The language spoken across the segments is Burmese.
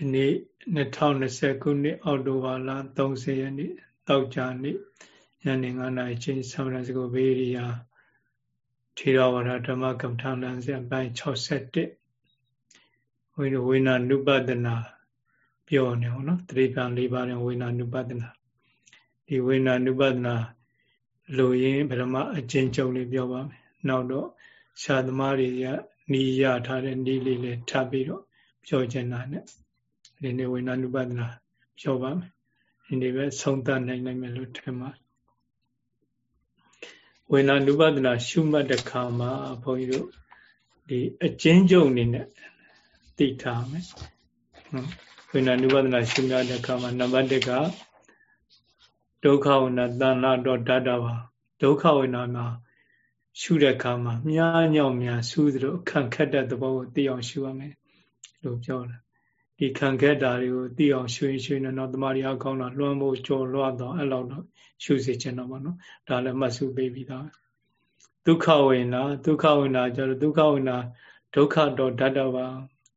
ဒီနေ့2020ခုနှစ်အောက်တိုဘာလ30ရက်နေ့တောက်ကြနေ့ညနေ9:00နာရီချိန်သမဏစကုဘေးရိယာထေရဝါဒဓမ္မကမ္မထာလမ်းစဉ်ပိုင်း61ဝိနဝိနာနုပဒနာပြောနေအောင်နော်တတိပံ၄ပါးနဲ့ဝိနာနုပဒနာဒီဝိနာနုပဒနာလိုရင်းဗရမအချင်းချုပ်လေးပြောပါမယ်နောက်တော့ရှားသမားတွေကနီးရထားတဲ့နီးလေးလေးထပ်ပြီးတော့ပြောချင်တာ ਨੇ ဒီနေ့ဝိညာဉ်ဥပဒနာပြောပါမယ်ဒီနေ့ပဲဆုံးသတ်နိုင်နိုင်မယ်လို့ထင်ပါဝိညာဉ်ဥပဒနာရှုမှတ်တဲ့ခါမှာဘုန်းကြီးတို့ဒီအကျဉ်းချုပ်အနေနဲ့သိထားမယ်ဝိညာဉ်ဥပဒနာရှုမှတ်တဲ့ခါမှာနံပါတ်1ကဒုက္ခဝိညာဉ်တဏ္ဍတော့ဓာတပါဒုက္ခဝိညာဉ်မှာရှုတဲ့အခါမှာမြားညောင်များစူးသလိုခံခက်တဲ့သဘောကိုသိအောင်ရှုရမယ်လို့ပြောတယ် ဒီခံခက်တာတွေကိုသိအောင်ရွှေရွှေနဲ့တော့တမာရီအကောင်းတာလွှမ်းမိုးကြော်လွှတ်တော့အဲ့လောက်တော့ရှုစေချင်တော့ပါနော်ဒါလည်းမှတ်စုပေးပြီးသားဒုက္ခဝေနာဒုက္ခဝေနာကျတော့ဒုက္ခဝေနာဒုက္ခတော့ဓာတ်တော့ပါ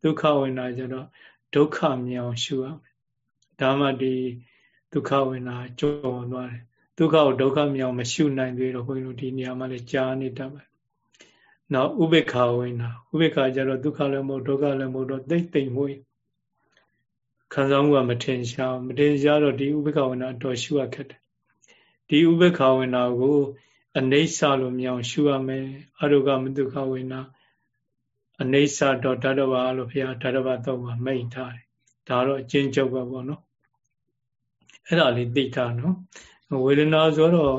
ဒုက္ခဝေနာကျတော့ဒုက္ခမြောင်ရှုရမယ်ဒါမှဒီဒုက္ခဝေနာကြော်သွားတယ်ဒုက္ခကိုဒုက္ခမြောင်မရှုနိုင်သေးတော့ဘုန်းကြီးတို့ဒီနေရာမှာလည်းကြားနေတတ်ပါနောက်ဥပေက္ခဝေနာဥပေက္ခကျတော့ဒုက္ခလည်းမဟုတ်ဒုက္ခလည်းမဟုတ်တော့သိမ့်သိမ့်မွေး ခံစားမှုကမထင်ရှားမထင်ရှားတော့ဒီဥပေက္ခဝေနာတော့ရှုရခက်တယ်ဒီဥပေက္ခဝေနာကိုအနေဆာလို့မြောင်ရှုရမယ်အရုကမတုခဝေနာအနေဆာတော့ဓာတဘာလို့ဘုရားဓာတဘာတော့မှမိတ်ထားတယ်ဒါတော့အချင်းချုပ်ပဲပေါ့နော်အဲ့ဒါလေးသိထားနော်ဝေဒနာဆိုတော့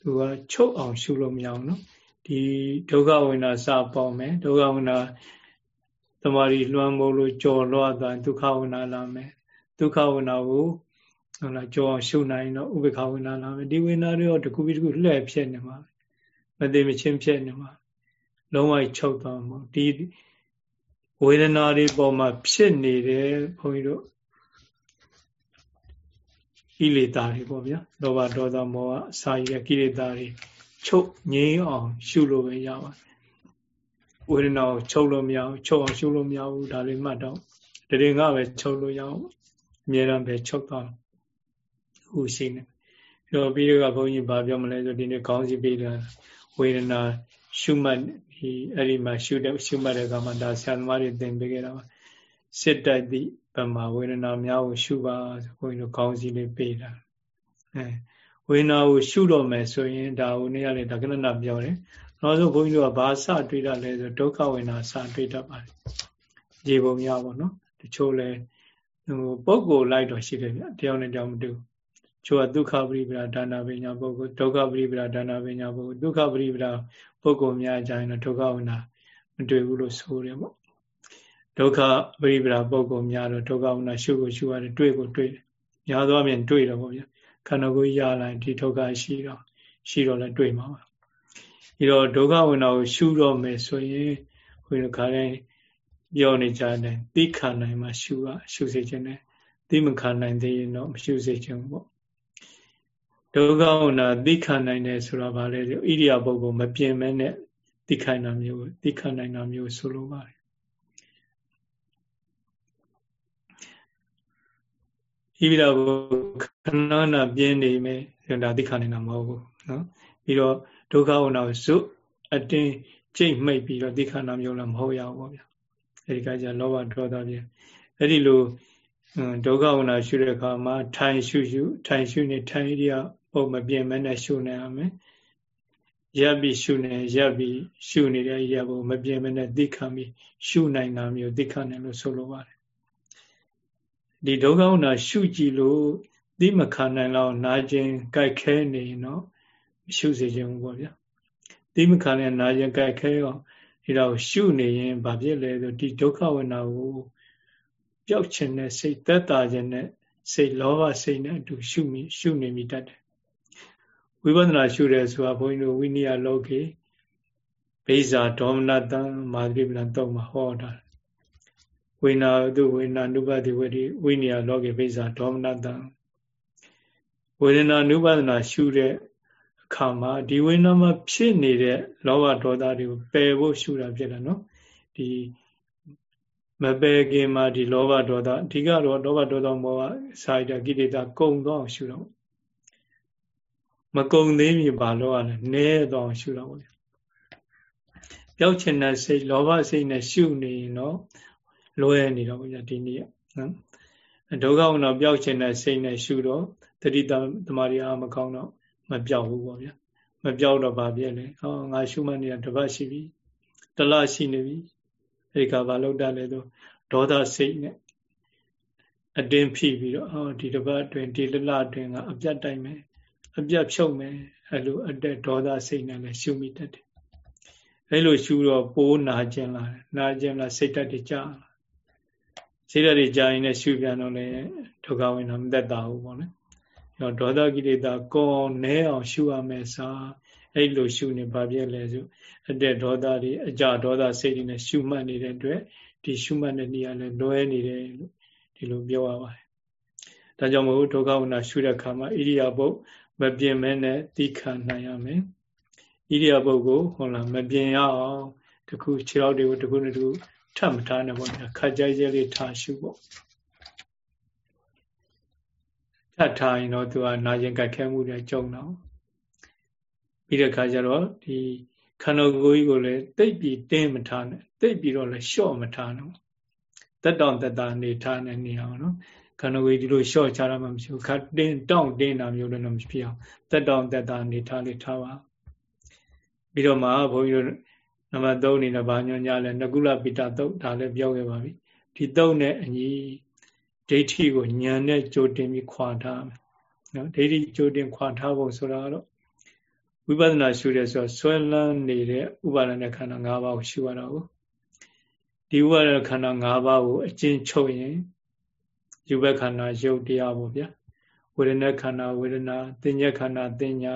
သူကချုပ်အောင်ရှုလို့မရအောင်နော်ဒီဒုက္ခဝိနာစပေါင်းမယ်ဒုက္ခဝိနာ တမာရီလွှမ်းမိုးလို့ကြော်လွှားသွားဒုက္ခဝိနာလာမယ်ဒုက္ခဝိနာကိုဟုတ်လားကြော်အောင်ရှုနိုင်တော့ဥပ္ပခဝိနာလာမယ်ဒီဝိနာတွေရောတခုပြီးတခုလှည့်ဖြစ်နေမှာမသိမချင်းဖြစ်နေမှာလုံးဝချုပ်သွားမှာဒီဝေဒနာတွေပေါ်မှာဖြစ်နေတယ်ဘုန်းကြီးတို့ကိလေသာတွေပေါ့ဗျာလောဘဒေါသမောဟအစာရကိလေသာတွေချုပ်ငြိမ်းအောင်ရှုလို့ပဲရပါတယ် ဝေဒနာကိုချုပ်လို့မရဘူးချုပ်အောင်ရှုလို့မရဘူးဒါလေးမှတ်တော့တရင်ကပဲချုပ်လို့ရအောင်အမြဲတမ်းပဲချုပ်သွားဟူရှိနေပြီးတော့ပြီးတော့ဘုန်းကြီးဗာပြောမလဲဆိုဒီနေ့ခေါင်းစီပေးတာဝေဒနာရှုမှတ်ဒီအဲ့ဒီမှာရှုတဲ့ရှုမှတ်တဲ့ကမှဒါဆရာသမားတွေသင်ပေးခဲ့တာပါစစ်တိုက်သည့်ဗမာဝေဒနာများကိုရှုပါဆိုဘုန်းကြီးတို့ခေါင်းစီလေးပေးတာအဲဝေဒနာကိုရှုတော့မယ်ဆိုရင်ဒါဟိုနေ့ကလည်းဒါကနနာပြောတယ် နောက်ဆုံးဘုန်းကြီးတို့ကဘာစတွေ့တာလဲဆိုဒုက္ခဝေဒနာစတွေ့တတ်ပါတယ်ရေပုံရပါတော့တချို့လဲဟိုပုဂ္ဂိုလ်လိုက်တော့ရှိတယ်ဗျတယောက်နဲ့တယောက်မတူချို့ကဒုက္ခပရိပဒါဒါနာပညာပုဂ္ဂိုလ်ဒုက္ခပရိပဒါဒါနာပညာပုဂ္ဂိုလ်ဒုက္ခပရိပဒါပုဂ္ဂိုလ်များအကြရင်တော့ဒုက္ခဝေဒနာမတွေ့ဘူးလို့ဆိုတယ်ပေါ့ဒုက္ခပရိပဒါပုဂ္ဂိုလ်များတော့ဒုက္ခဝေဒနာရှုကိုရှုရတယ်တွေ့ကိုတွေ့တယ်များသောအားဖြင့်တွေ့တယ်ပေါ့ဗျာခန္ဓာကိုယ်ရလာရင်ဒီဒုက္ခရှိတော့ရှိတော့လည်းတွေ့မှာပါ ဒီတော့ဒုက္ခဝိနာကိုရှုတော့မယ်ဆိုရင်ဘုရားခါတိုင်းပြောနေကြတယ်သိခံနိုင်မှရှုရရှုစေခြင်းနဲ့သိမခံနိုင်သေးရင်တော့မရှုစေခြင်းပေါ့ဒုက္ခဝိနာသိခံနိုင်တယ်ဆိုတာဗာလဲဣရိယာပုဂ္ဂိုလ်မပြင်းမဲနဲ့သိခံနိုင်မျိုးသိခံနိုင်တာမျိုးဆိုလိုပါတယ်ဣရိယာပုဂ္ဂိုလ်ခဏနာပြင်းနေမယ်ဒါသိခံနိုင်တာမဟုတ်ဘူးနော်ပြီးတော့ ဒုက္ခဝနာကိုဇွတ်အတင်းကြိတ်မိတ်ပြီးတော့သိခဏမျိုးလည်းမဟုတ်ရဘူးပေါ့ဗျာအဲဒီကကြလောဘဒေါသပြအဲ့ဒီလိုဒုက္ခဝနာရှုတဲ့အခါမှာထိုင်ရှုရှုထိုင်ရှုနေထိုင်ရပုံမပြင်းမနဲ့ရှုနေရမယ်ရပ်ပြီးရှုနေရပ်ပြီးရှုနေတဲ့ရပုံမပြင်းမနဲ့သိခံပြီးရှုနိုင်တာမျိုးသိခံတယ်လို့ဆိုလိုပါတယ်ဒီဒုက္ခဝနာရှုကြည့်လို့သိမခံနိုင်လောက်နာကျင်ကြိုက်ခဲနေရင်တော့ ရှုစေခြင်းပေါ့ဗျာသိမခံတဲ့နာရင်ကြိုက်ခဲရောဒီတော့ရှုနေရင်ဘာဖြစ်လဲဆိုဒီဒုက္ခဝနာကိုပျောက်ခြင်းနဲ့စိတ်သက်သာခြင်းနဲ့စိတ်လောဘစိတ်နဲ့အတူရှုမိရှုနေမိတတ်တယ်ဝိပဿနာရှုတယ်ဆိုတာဘုန်းကြီးတို့ဝိနည်းလောကေဘိဇာဒေါမနတံမာဂရိပလံတော့မှာဟောတာဝိနာတုဝိနာနုပတိဝတိဝိနည်းလောကေဘိဇာဒေါမနတံဝေဒနာနုပဒနာရှုတဲ့ အခါမှာဒီဝိညာဉ်မှာဖြစ်နေတဲ့လောဘဒေါသတွေကိုပယ်ဖို့ရှုတာဖြစ်တယ်နော်ဒီမမပယ်ခင်မှာဒီလောဘဒေါသအဓိကတော့လောဘဒေါသမောဟစာရတကိလေသာကုံတော့ရှုတော့မကုံသေးပြီဘာလို့ ਆ လဲနဲတော့ရှုတော့ဗျပျောက်ချင်တဲ့စိတ်လောဘစိတ်နဲ့ရှုနေရင်တော့လွဲနေတော့ဗျဒီနေ့နော်ဒုက္ခဝင်တော့ပျောက်ချင်တဲ့စိတ်နဲ့ရှုတော့တတိတမာရီအားမကောင်းတော့ မပျောက်ဘူးပေါ့ဗျမပျောက်တော့ဗာပြည့်လေဟောငါရှုမှတ်နေတာတပတ်ရှိပြီတလရှိနေပြီအဲဒီကဘာလို့တတ်လဲဆိုဒေါသစိတ်နဲ့အတင်းဖိပြီးတော့ဟောဒီတပတ်အတွင်းဒီလလအတွင်းကအပြတ်တိုင်မယ်အပြတ်ဖြုတ်မယ်အဲလိုအတက်ဒေါသစိတ်နဲ့လည်းရှုမိတတ်တယ်အဲလိုရှုတော့ပိုးနာကျင်လာတယ်နာကျင်လာစိတ်တက်တကြစိတ်တက်တွေကြာရင်လည်းရှုပြန်တော့လည်းဒုက္ခဝင်တော့မသက်တာဘူးပေါ့နော် ဒေါသကိလေသာကောင်းနဲအောင်ရှုရမယ်စာအဲ့လိုရှုနေပါပြည့်လဲဆိုအတက်ဒေါသတွေအကြဒေါသစိတ်တွေနဲ့ရှုမှတ်နေတဲ့အတွက်ဒီရှုမှတ်တဲ့နေရာနဲ့လွဲနေတယ်လို့ဒီလိုပြောရပါတယ်။ဒါကြောင့်မို့ဒုက္ခဝနာရှုတဲ့အခါမှာဣရိယာပုတ်မပြင်းမဲနဲ့သိခံနိုင်ရမယ်။ဣရိယာပုတ်ကိုဟုတ်လားမပြင်းရအောင်တခုခြေထောက်တွေကိုတခုနဲ့တခုထပ်မထားနဲ့ပေါ့ဗျာခက်ကြိုက်ကြဲလေးထားရှုပေါ့။ ထပ်ထားရင်တော့သူကနာကျင်ကြက်ခဲမှုတွေကြုံတော့ပြီးတဲ့ခါကျတော့ဒီခန္ဓာကိုယ်ကြီးကိုလည်းတိတ်ပြီးတင်းမထားနဲ့တိတ်ပြီးတော့လည်းလျှော့မထားနဲ့တက်တောင့်တက်တာနေထားနေနေအောင်နော်ခန္ဓာကိုယ်ဒီလိုလျှော့ချတာမှမရှိဘူးခတ်တင်းတောင့်တင်းတာမျိုးလည်းမဖြစ်အောင်တက်တောင့်တက်တာနေထားလေးထားပါပြီးတော့မှဘုန်းကြီးတို့နံပါတ်3အနေနဲ့ဗာညွှန်ကြလဲနကုလပိတသုတ်ဒါလည်းပြောခဲ့ပါပြီဒီသုတ်နဲ့အညီ ဒိဋ္ဌိကိုညံနဲ့ကြိုတင်ပြီးခွာထားမယ်နော်ဒိဋ္ဌိကြိုတင်ခွာထားဖို့ဆိုတာတော့ဝိပဿနာရှုရဲဆိုဆွဲလန်းနေတဲ့ဥပါဒณะခန္ဓာ၅ပါးကိုရှုရတာကိုဒီဥပါဒณะခန္ဓာ၅ပါးကိုအကျဉ်းချုပ်ရင်ယူဘက်ခန္ဓာရုပ်တရားပေါ့ဗျာဝေဒနာခန္ဓာဝေဒနာသင်္ညက်ခန္ဓာသင်ညာ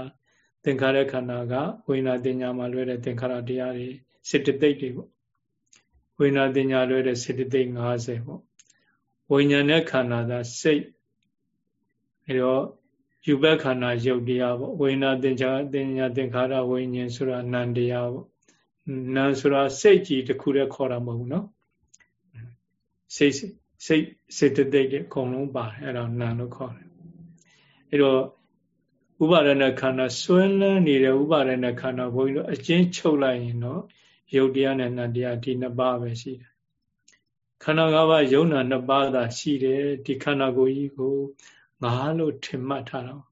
သင်္ခါရခန္ဓာကဝေဒနာသင်ညာမှာလွဲတဲ့သင်္ခါရတရားတွေစေတသိက်တွေပေါ့ဝေဒနာသင်ညာလွဲတဲ့စေတသိက်50ပေါ့ ဝိညာဉ်နဲ့ခန္ဓာသာစိတ်အဲတော့ယူဘက်ခန္ဓာယုတ်တရားပေါ့ဝိညာသင်္ချာအတင်ညာသင်္ခါရဝိညာဉ်ဆိုတာနံတရားပေါ့နံဆိုတာစိတ်ကြီးတစ်ခုတည်းခေါ်တာမဟုတ်ဘူးနော်စိတ်စိတ်စေတသိက်တွေအကုန်လုံးပါတယ်အဲ့ဒါနံလို့ခေါ်တယ်အဲ့တော့ဥပါရဏခန္ဓာဆွဲလန်းနေတဲ့ဥပါရဏခန္ဓာဘုန်းကြီးတို့အချင်းချုပ်လိုက်ရင်တော့ယုတ်တရားနဲ့နံတရားဒီနှစ်ပါးပဲရှိတယ် ခန္ဓာ၅ပါးယုံနာနှစ်ပါးသာရှိတယ်ဒီခန္ဓာကိုယ်ကြီးကိုငါလို့ထင်မှတ်ထားတော့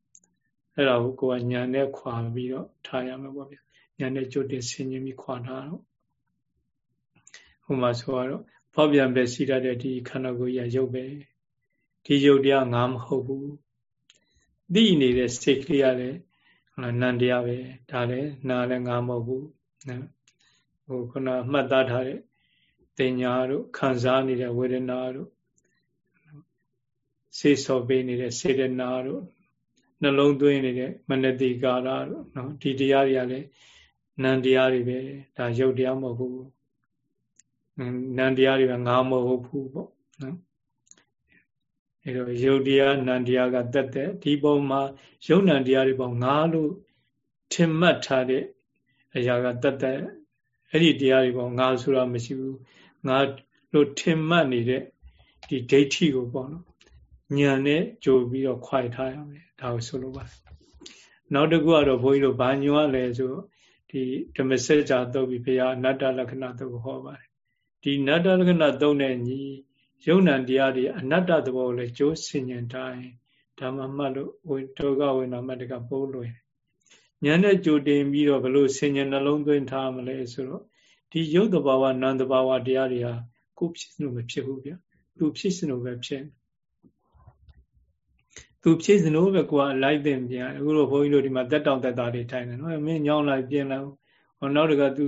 အဲ့ဒါကိုကိုယ်ကညာနဲ့ခွာပြီးတော့ထားရမှာပေါ့ဗျညာနဲ့ကြိုတင်ဆင်ញင်ပြီးခွာထားတော့ဟိုမှာဆိုတော့ဖောက်ပြန်ပဲရှိတတ်တဲ့ဒီခန္ဓာကိုယ်ကြီးရုပ်ပဲဒီရုပ်တရားငါမဟုတ်ဘူးသိနေတဲ့စိတ်ကလေးရတယ်နန္တရားပဲဒါလည်းနာလည်းငါမဟုတ်ဘူးနော်ဟိုခုနမှတ်သားထားတဲ့ တင်ညာတို့ခံစားနေတဲ့ဝေဒနာတို့စေဆော်ပေးနေတဲ့စေတနာတို့နှလုံးသွင်းနေတဲ့မနတိကာရတို့နော်ဒီတရားတွေကလည်းနံတရားတွေပဲဒါရုပ်တရားမဟုတ်ဘူးနံတရားတွေပဲငါမဟုတ်ဘူးပေါ့နော်အဲတော့ရုပ်တရားနံတရားကတက်တဲ့ဒီပုံမှာရုပ်နံတရားတွေပေါ့ငါလို့ထင်မှတ်ထားတဲ့အရာကတက်တဲ့အဲ့ဒီတရားတွေပေါ့ငါဆိုတာမရှိဘူး ငါလို့ထင်မှတ်နေတဲ့ဒီဒိဋ္ဌိကိုပေါ့နော်ဉာဏ်နဲ့ကြိုပြီးတော့ခွိုက်ထားရမယ်ဒါကိုဆိုလိုပါတယ်နောက်တစ်ခုကတော့ဘုန်းကြီးတို့ဘာညွှန်ရလဲဆိုဒီဓမ္မစကြာတုတ်ပြီးဘုရားအနတ္တလက္ခဏာတုတ်ကိုဟောပါတယ်ဒီအနတ္တလက္ခဏာတုတ်နဲ့ညီယုံ nant တရားတွေအနတ္တသဘောကိုလည်းကြိုးဆင်ញင်တိုင်းဓမ္မမှတ်လို့ဝိတောကဝိနာမတ္တကပိုးလွယ်ဉာဏ်နဲ့ကြိုတင်ပြီးတော့ဘလို့ဆင်ញင်နှလုံးသွင်းထားမလဲဆိုတော့ ဒီယုတ်တဘာဝနန္တဘာဝတရားတွေဟာကိုဖြစ်စလို့မဖြစ်ဘူးဗျသူဖြစ်စလို့ပဲဖြစ်သူဖြစ်စလို့ပဲကိုကလိုက်တင်ပြန်အခုတော့ဘုန်းကြီးတို့ဒီမှာတက်တောင်တက်တာတွေထိုင်တယ်နော်မင်းညောင်းလိုက်ပြင်လိုက်ဟောနောက်တကသူ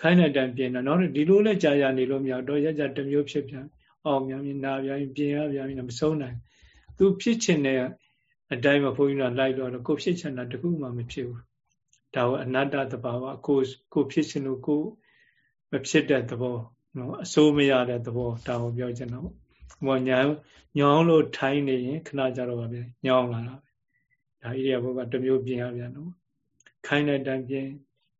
ခိုင်းတဲ့တိုင်ပြင်တယ်နောက်ဒီလိုလဲကြာကြာနေလို့မရတော့ရကြတမျိုးဖြစ်ပြန်အောင်မြန်မြန်နာပြန်ပြင်ရပြန်မဆုံးနိုင်သူဖြစ်ချင်တဲ့အတိုင်းမှာဘုန်းကြီးတို့လိုက်တော့ကိုဖြစ်ချင်တာတခုမှမဖြစ်ဘူးဒါကအနတ္တတဘာဝကိုကိုဖြစ်ချင်လို့ကို မဖြစ်တဲ့သဘောနော်အစိုးမရတဲ့သဘောဒါကိုပြောချင်တော့ဘောညာညောင်းလို့ထိုင်းနေရင်ခဏကြတော့ပါဗျညောင်းလာတာပဲဒါဣရိယာပုကတစ်မျိုးပြင်ရပြန်တော့ခိုင်းတဲ့တိုင်ပြင်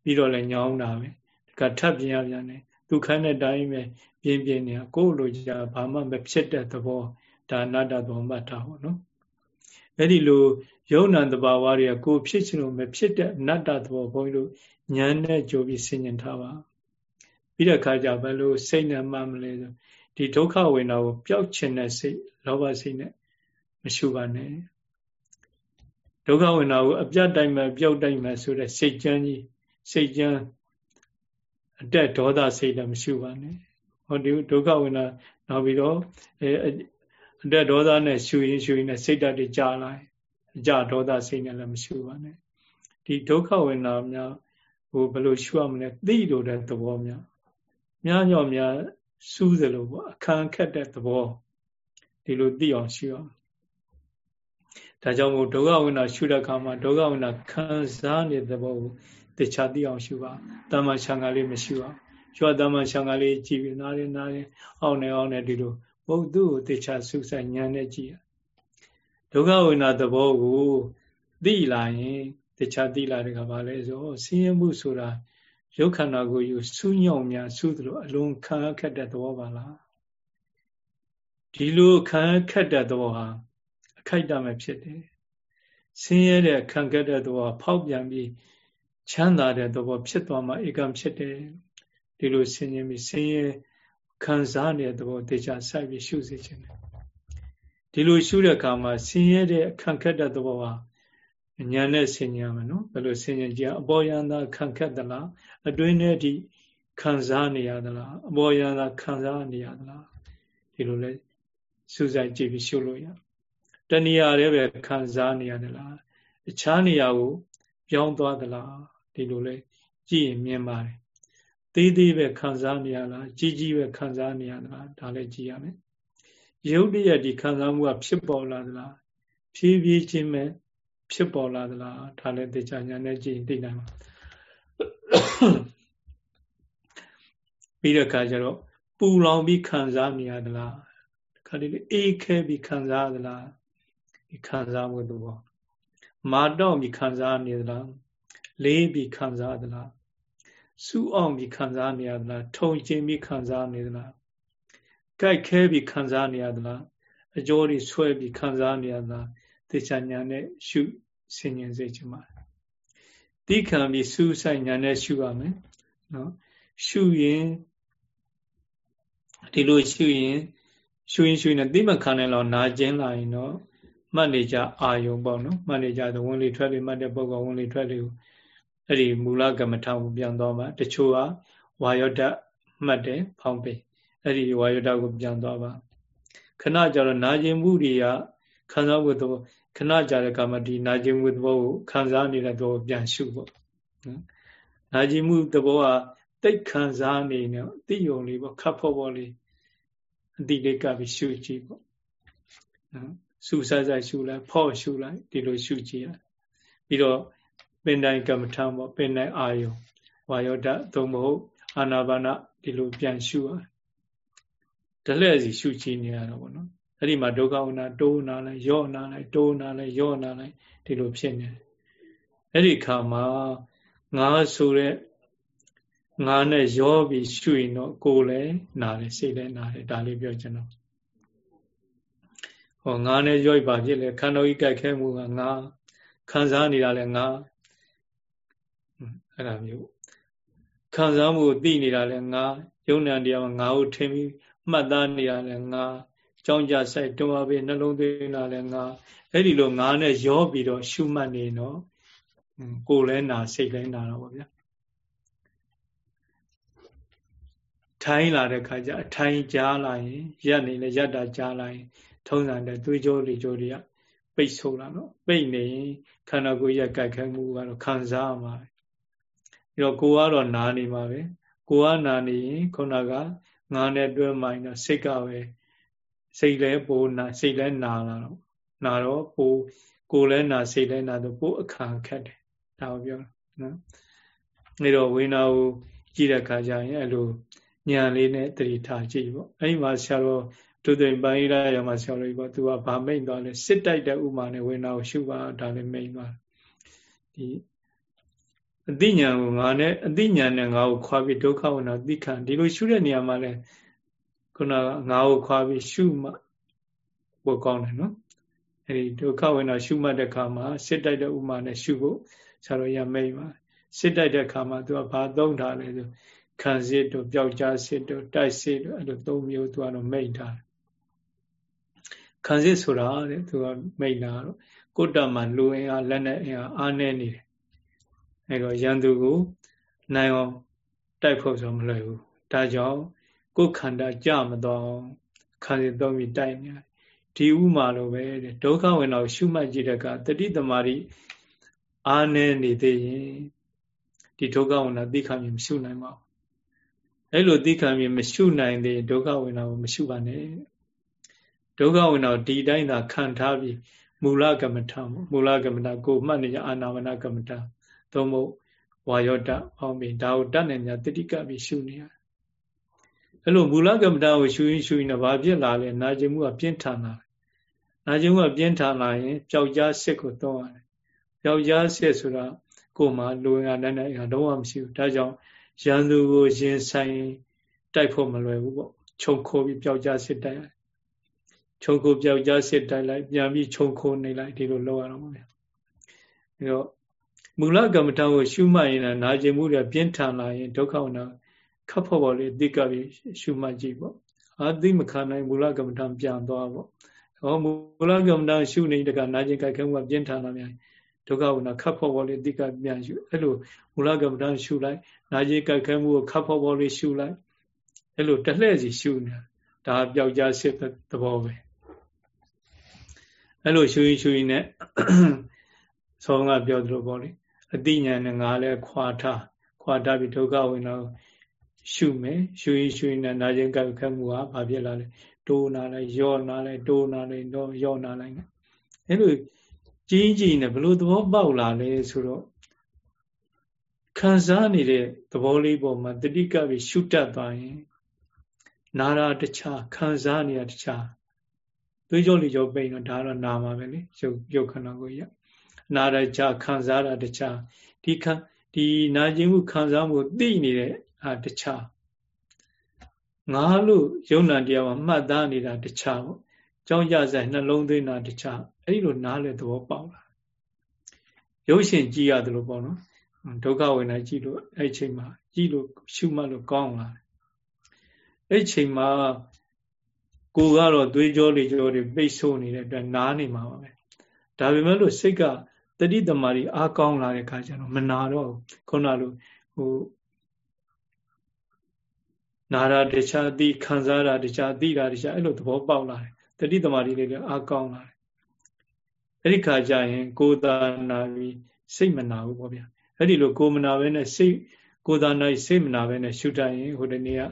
ပြီးတော့လည်းညောင်းတာပဲဒီကထပ်ပြင်ရပြန်တယ်သူခိုင်းတဲ့တိုင်းပဲပြင်းပြင်းနေကိုယ်လိုချင်ဘာမှမဖြစ်တဲ့သဘောဒါအနတ္တသဘောမှတ်ထားပါနော်အဲ့ဒီလိုယုံနာတဘာဝတွေကကိုယ်ဖြစ်ချင်လို့မဖြစ်တဲ့အနတ္တသဘောဘုန်းကြီးတို့ဉာဏ်နဲ့ကြိုပြီးဆင်ញင်ထားပါ ပြီးတဲ့အခါကျဘယ်လိုစိတ်နဲ့မှမလဲဆိုဒီဒုက္ခဝေဒနာကိုပျောက်ချင်တဲ့စိတ်လောဘစိတ်နဲ့မရှုပါနဲ့ဒုက္ခဝေဒနာကိုအပြတ်တိုင်းမဲ့ပျောက်တိုင်းမဲ့ဆိုတဲ့စိတ်ကြမ်းကြီးစိတ်ကြမ်းအတက်ဒေါသစိတ်နဲ့မရှုပါနဲ့ဟောဒီဒုက္ခဝေဒနာနောက်ပြီးတော့အဲအတက်ဒေါသနဲ့ရှုရင်ရှုရင်စိတ်ဓာတ်တွေကြာလာအကြဒေါသစိတ်နဲ့လည်းမရှုပါနဲ့ဒီဒုက္ခဝေဒနာများဟိုဘယ်လိုရှုရမလဲသိလို့တဲ့သဘောများ များညော့များစူးစလို့ပေါ့အခန်းခက်တဲ့သဘောဒီလိုသိအောင်ရှုအောင်ဒါကြောင့်မို့ဒုက္ခဝိနာရှုတဲ့အခါမှာဒုက္ခဝိနာခံစားနေတဲ့သဘောကိုတခြားသိအောင်ရှုပါတမန်ရှံကလေးမရှိပါရှုတမန်ရှံကလေးကြည့်ပြီးနားရင်နားရင်အောင်းနေအောင်းနေဒီလိုဘုသူ့ကိုတခြားဆုဆိုင်ဉာဏ်နဲ့ကြည့်ရဒုက္ခဝိနာသဘောကိုသိလာရင်တခြားသိလာတဲ့ကဘာလဲဆိုဆင်းရဲမှုဆိုတာ ရုပ်ခန္ဓာကိုယ်ယူဆူးညောင်များဆူးသလိုအလုံးခံခက်တဲ့သဘောပါလားဒီလိုခံခက်တဲ့သဘောဟာအခိုက်အတန့်ဖြစ်တယ်ဆင်းရဲတဲ့ခံခက်တဲ့သဘောဖောက်ပြန်ပြီးချမ်းသာတဲ့သဘောဖြစ်သွားမှဧကံဖြစ်တယ်ဒီလိုဆင်းရဲပြီးဆင်းရဲခံစားနေတဲ့သဘောတေချာစိုက်ပြီးရှုစေခြင်းတယ်ဒီလိုရှုတဲ့အခါမှာဆင်းရဲတဲ့ခံခက်တဲ့သဘောဟာ ညာနဲ့ဆင်ញံမယ်နော်ဘယ်လိုဆင်ញံကြအပေါ်ယံသာခံခက်သလားအတွင်းထဲဒီခံစားနေရသလားအပေါ်ယံသာခံစားနေရသလားဒီလိုလဲစူးစိုက်ကြည့်ပြီးရှုလို့ရတဏှာရဲပဲခံစားနေရသလားအခြားနေရာကိုပြောင်းသွားသလားဒီလိုလဲကြည့်ရင်မြင်ပါတယ်သေးသေးပဲခံစားနေရလားကြီးကြီးပဲခံစားနေရသလားဒါလည်းကြည့်ရမယ်ရုပ်တရက်ဒီခံစားမှုကဖြစ်ပေါ်လာသလားဖြည်းဖြည်းချင်းပဲ ဖြစ်ပေါ်လာသလားဒါလည်းတေချာညာနဲ့ကြည့်သိနိုင်ပါပြီးတဲ့အခါကျတော့ပူလောင်ပြီးခံစားနေရသလားခါလေးအေးခဲပြီးခံစားရသလားဒီခံစားမှုသဘောမာတော့ပြီးခံစားနေသလားလေးပြီးခံစားသလားစူးအောင်ပြီးခံစားနေရသလားထုံချင်းပြီးခံစားနေသလားကြိုက်ခဲပြီးခံစားနေရသလားအကျော်တွေဆွဲပြီးခံစားနေရသလားတေချာညာနဲ့ရှု ဆင်ញင်စေချင်ပါတယ်တိခံပြီးစူးဆိုင်ညာနဲ့ရှုရမယ်နော်ရှုရင်ဒီလိုရှုရင်ရှုရင်ရှုရင်တိမခံနိုင်တော့နာကျင်လာရင်တော့မှတ်နေကြအာယုံပေါ့နော်မှတ်နေကြသဝင်လေထွက်လေမှတ်တဲ့ပုဂ္ဂိုလ်ဝင်လေထွက်လေကိုအဲ့ဒီမူလကမ္မထာကိုပြန်သွားပါတချို့ကဝါယောဒမှတ်တယ်ဖောင်းပေးအဲ့ဒီဝါယောဒကိုပြန်သွားပါခဏကြတော့နာကျင်မှုတွေကခံစားဖို့တော့ ခဏကြာတဲ့ကမှဒီနာကျင်မှုသဘောကိုခံစားနေတဲ့သဘောပြန်ရှုပေါ့နော်နာကျင်မှုသဘောကတိတ်ခံစားနေနေအတိယုံလေးပေါ့ခတ်ဖို့ပေါ့လေးအတိလေးကပြီးရှုကြည့်ပေါ့နော်စူဆဆရှုလိုက်ဖော့ရှုလိုက်ဒီလိုရှုကြည့်ရပြီးတော့ပင်တိုင်းကမ္မထံပေါ့ပင်တိုင်းအာယုဝါယောဒသုံးမဟုတ်အာနာပါနဒီလိုပြန်ရှုရတလှည့်စီရှုကြည့်နေရတော့ပေါ့နော် အဲ့ဒီမှာဒုက္ခဝနာတိုးနာလိုက်ယောနာလိုက်တိုးနာလိုက်ယောနာလိုက်ဒီလိုဖြစ်နေတယ်အဲ့ဒီခါမှာငါဆိုတဲ့ငါနဲ့ရောပြီးရှုရင်တော့ကိုယ်လည်းနာတယ်စိတ်လည်းနာတယ်ဒါလေးပြောချင်တော့ဟောငါနဲ့ရောပါဖြစ်လေခန္ဓာကြီးကြိုက်ခဲမှုကငါခံစားနေတာလည်းငါအဲ့ဒါမျိုးခံစားမှုကိုသိနေတာလည်းငါယုံနာတရားမှာငါ့ကိုထင်ပြီးမှတ်သားနေတာလည်းငါ ကြောင်းကြဆိုင်တွန်းအားပေးနှလုံးသွင်းတာလည်းငါအဲ့ဒီလိုငါနဲ့ရောပြီးတော့ရှုမှတ်နေတော့ကိုယ်လည်းနာစိတ်လည်းနာတော့ဗောဗျာထိုင်းလာတဲ့ခါကျအထိုင်းကြားလာရင်ရက်နေလဲရက်တာကြားလာရင် ထုံးစံတဲ့သွေးကြောလေကြောတွေကပိတ်ဆိုးလာတော့ပိတ်နေရင်ခန္ဓာကိုယ်ရဲ့ကြိုက်ခဲမှုကတော့ခံစားရမှာအဲတော့ကိုကတော့နာနေမှာပဲကိုကနာနေရင်ခုနကငါနဲ့တွဲမှိုင်းတော့စိတ်ကပဲ စိတ်လည်းပိုနာစိတ်လည်းနာလာတော့နာတော့ပိုကိုယ်လည်းနာစိတ်လည်းနာတော့ပိုအခါခက်တယ်ဒါကိုပြောနော်အဲတော့ဝိနာကိုကြည့်တဲ့ခါကျရင်အဲ့လိုညံလေးနဲ့တတိထားကြည့်ပေါ့အဲ့ဒီမှာဆရာတော်ဒုသိမ်ပိုင်းရရမှာဆရာတော်ကြီးပေါ့သူကဗာမိတ်သွားလဲစစ်တိုက်တဲ့ဥမာနဲ့ဝိနာကိုရှုပါဒါလည်းမိတ်သွားဒီအသိဉာဏ်ကိုငါနဲ့အသိဉာဏ်နဲ့ငါ့ကိုခွာပြီးဒုက္ခဝနာသိခံဒီလိုရှုတဲ့နေရာမှာလဲ ခုနကငါးကိုခွာပြီးရှုမှပိုကောင်းတယ်နော်အဲဒီဒုက္ခဝေဒနာရှုမှတ်တဲ့အခါမှာစစ်တိုက်တဲ့ဥမာနဲ့ရှုဖို့ဆရာတော်ရမိတ်ပါစစ်တိုက်တဲ့အခါမှာသူကဘာသုံးထားလဲဆိုခံစစ်တို့ပျောက်ကြားစစ်တို့တိုက်စစ်တို့အဲ့လိုသုံးမျိုးသူကတော့မိတ်ထားတယ်ခံစစ်ဆိုတာတဲ့သူကမိတ်လာတော့ကိုတ္တမှာလူအင်အားလက်နဲ့အင်အားအားနေနေတယ်အဲ့တော့ရန်သူကိုနိုင်အောင်တိုက်ဖို့ဆိုမလွယ်ဘူးဒါကြောင့် ကိုယ်ခန္ဓာကြမတော့ခံစစ်သုံးပြီးတိုက်နေတယ်ဒီဥမာလိုပဲဒုက္ခဝင်တော့ရှုမှတ်ကြည့်တဲ့အခါတတိသမารိအားနေနေသေးရင်ဒီဒုက္ခဝင်တာသိခံပြီးမရှုနိုင်ပါဘူးအဲ့လိုသိခံပြီးမရှုနိုင်သေးဒုက္ခဝင်တာကိုမရှုပါနဲ့ဒုက္ခဝင်တော့ဒီတိုင်းသာခံထားပြီးမူလကမ္မထမူလကမ္မထကိုမှတ်နေကြအာနာမနာကမ္မထသို့မဟုတ်ဝါယောတအောင်းပြီးဒါကိုတတ်နေညာတတိကပြီးရှုနေရ အဲ့လိုမူလကမ္မထကိုရှုရင်ရှုရင်တော့ဘာဖြစ်လာလဲနာကျင်မှုကပြင်းထန်လာနာကျင်မှုကပြင်းထန်လာရင်ပျောက်ကြားစစ်ကိုသုံးရတယ်ပျောက်ကြားစစ်ဆိုတာကိုယ်မှာလူငါနဲ့နဲ့တော့မရှိဘူးဒါကြောင့်ရန်သူကိုရင်ဆိုင်တိုက်ဖို့မလွယ်ဘူးပေါ့ခြုံခိုးပြီးပျောက်ကြားစစ်တိုက်ရတယ်ခြုံခိုးပျောက်ကြားစစ်တိုက်လိုက်ပြန်ပြီးခြုံခိုးနေလိုက်ဒီလိုလုပ်ရတော့မှာအဲတော့မူလကမ္မဋ္ဌာန်းကိုရှုမှတ်ရင်နာကျင်မှုတွေပြင်းထန်လာရင်ဒုက္ခဝနာ ခတ်ဖို့ပေါ်လေးသိကပြီးရှုမှတ်ကြည့်ပေါ့အာသိမခံနိုင်မူလကမ္မဋ္ဌာန်းပြန်သွားပေါ့ဟောမူလကမ္မဋ္ဌာန်းရှုနေတကနာကျင်ကြိုက်ခဲမှုပြင်းထန်လာမြန်ဒုက္ခဝနာခတ်ဖို့ပေါ်လေးသိကပြန်ရှုအဲ့လိုမူလကမ္မဋ္ဌာန်းရှုလိုက်နာကျင်ကြိုက်ခဲမှုကိုခတ်ဖို့ပေါ်လေးရှုလိုက်အဲ့လိုတလှည့်စီရှုနေတာဒါပျောက်ကြားစစ်သဘောပဲအဲ့လိုရှုရင်ရှုရင်နဲ့ဆောင်းကပြောသလိုပေါ့လေအတိညာနဲ့ငါလည်းခွာထားခွာထားပြီးဒုက္ခဝင်တော့ ရှုမယ်ရှုရင်ရှုရင်နဲ့နာကျင်ကြိုက်ခဲမှုကဘာဖြစ်လာလဲတိုးနာလိုက်ယောနာလိုက်တိုးနာလိုက်တော့ယောနာလိုက်အဲ့လိုကြီးကြီးနဲ့ဘလို့သဘောပေါက်လာလဲဆိုတော့ခံစားနေတဲ့သဘောလေးပေါ်မှာတတိကပြီးရှုတတ်သွားရင်နာရာတခြားခံစားနေရတခြားသွေးကြောလိကြောပိန်တော့ဒါတော့နာမှာပဲလေရုပ်ရုပ်ခန္ဓာကိုယ်ရနာရခြားခံစားတာတခြားဒီခံဒီနာကျင်မှုခံစားမှုသိနေတဲ့ အာတခြားငါလို့ယုံနာတရားမှာမှတ်သားနေတာတခြားပေါ့ကြောင်းကြဆိုင်နှလုံးသွင်းတာတခြားအဲ့ဒီလိုနားလေသဘောပေါက်လာရုပ်ရှင်ကြည့်ရတယ်လို့ပေါ့နော်ဒုက္ခဝေဒနာကြည့်လို့အဲ့ချိန်မှာကြည့်လို့ရှုမှတ်လို့ကောင်းလာတယ်အဲ့ချိန်မှာကိုကတော့သွေးကြောတွေကြောတွေပိတ်ဆို့နေတဲ့အတွက်နားနေမှာပါပဲဒါပေမဲ့လို့စိတ်ကတတိတမာရီအားကောင်းလာတဲ့ခါကျတော့မနာတော့ခုနလိုဟို နာတာတခြားသိခံစားတာတခြားသိတာတခြားအဲ့လိုသဘောပေါက်လာတယ်တတိတမာရီလေးလည်းအားကောင်းလာတယ်အဲ့ဒီခါကျရင်ကိုယ်သာနာပြီးစိတ်မနာဘူးပေါ့ဗျာအဲ့ဒီလိုကိုယ်မနာပဲနဲ့စိတ်ကိုယ်သာနာစိတ်မနာပဲနဲ့ရှုတိုင်းရင်ဟိုတနေ့က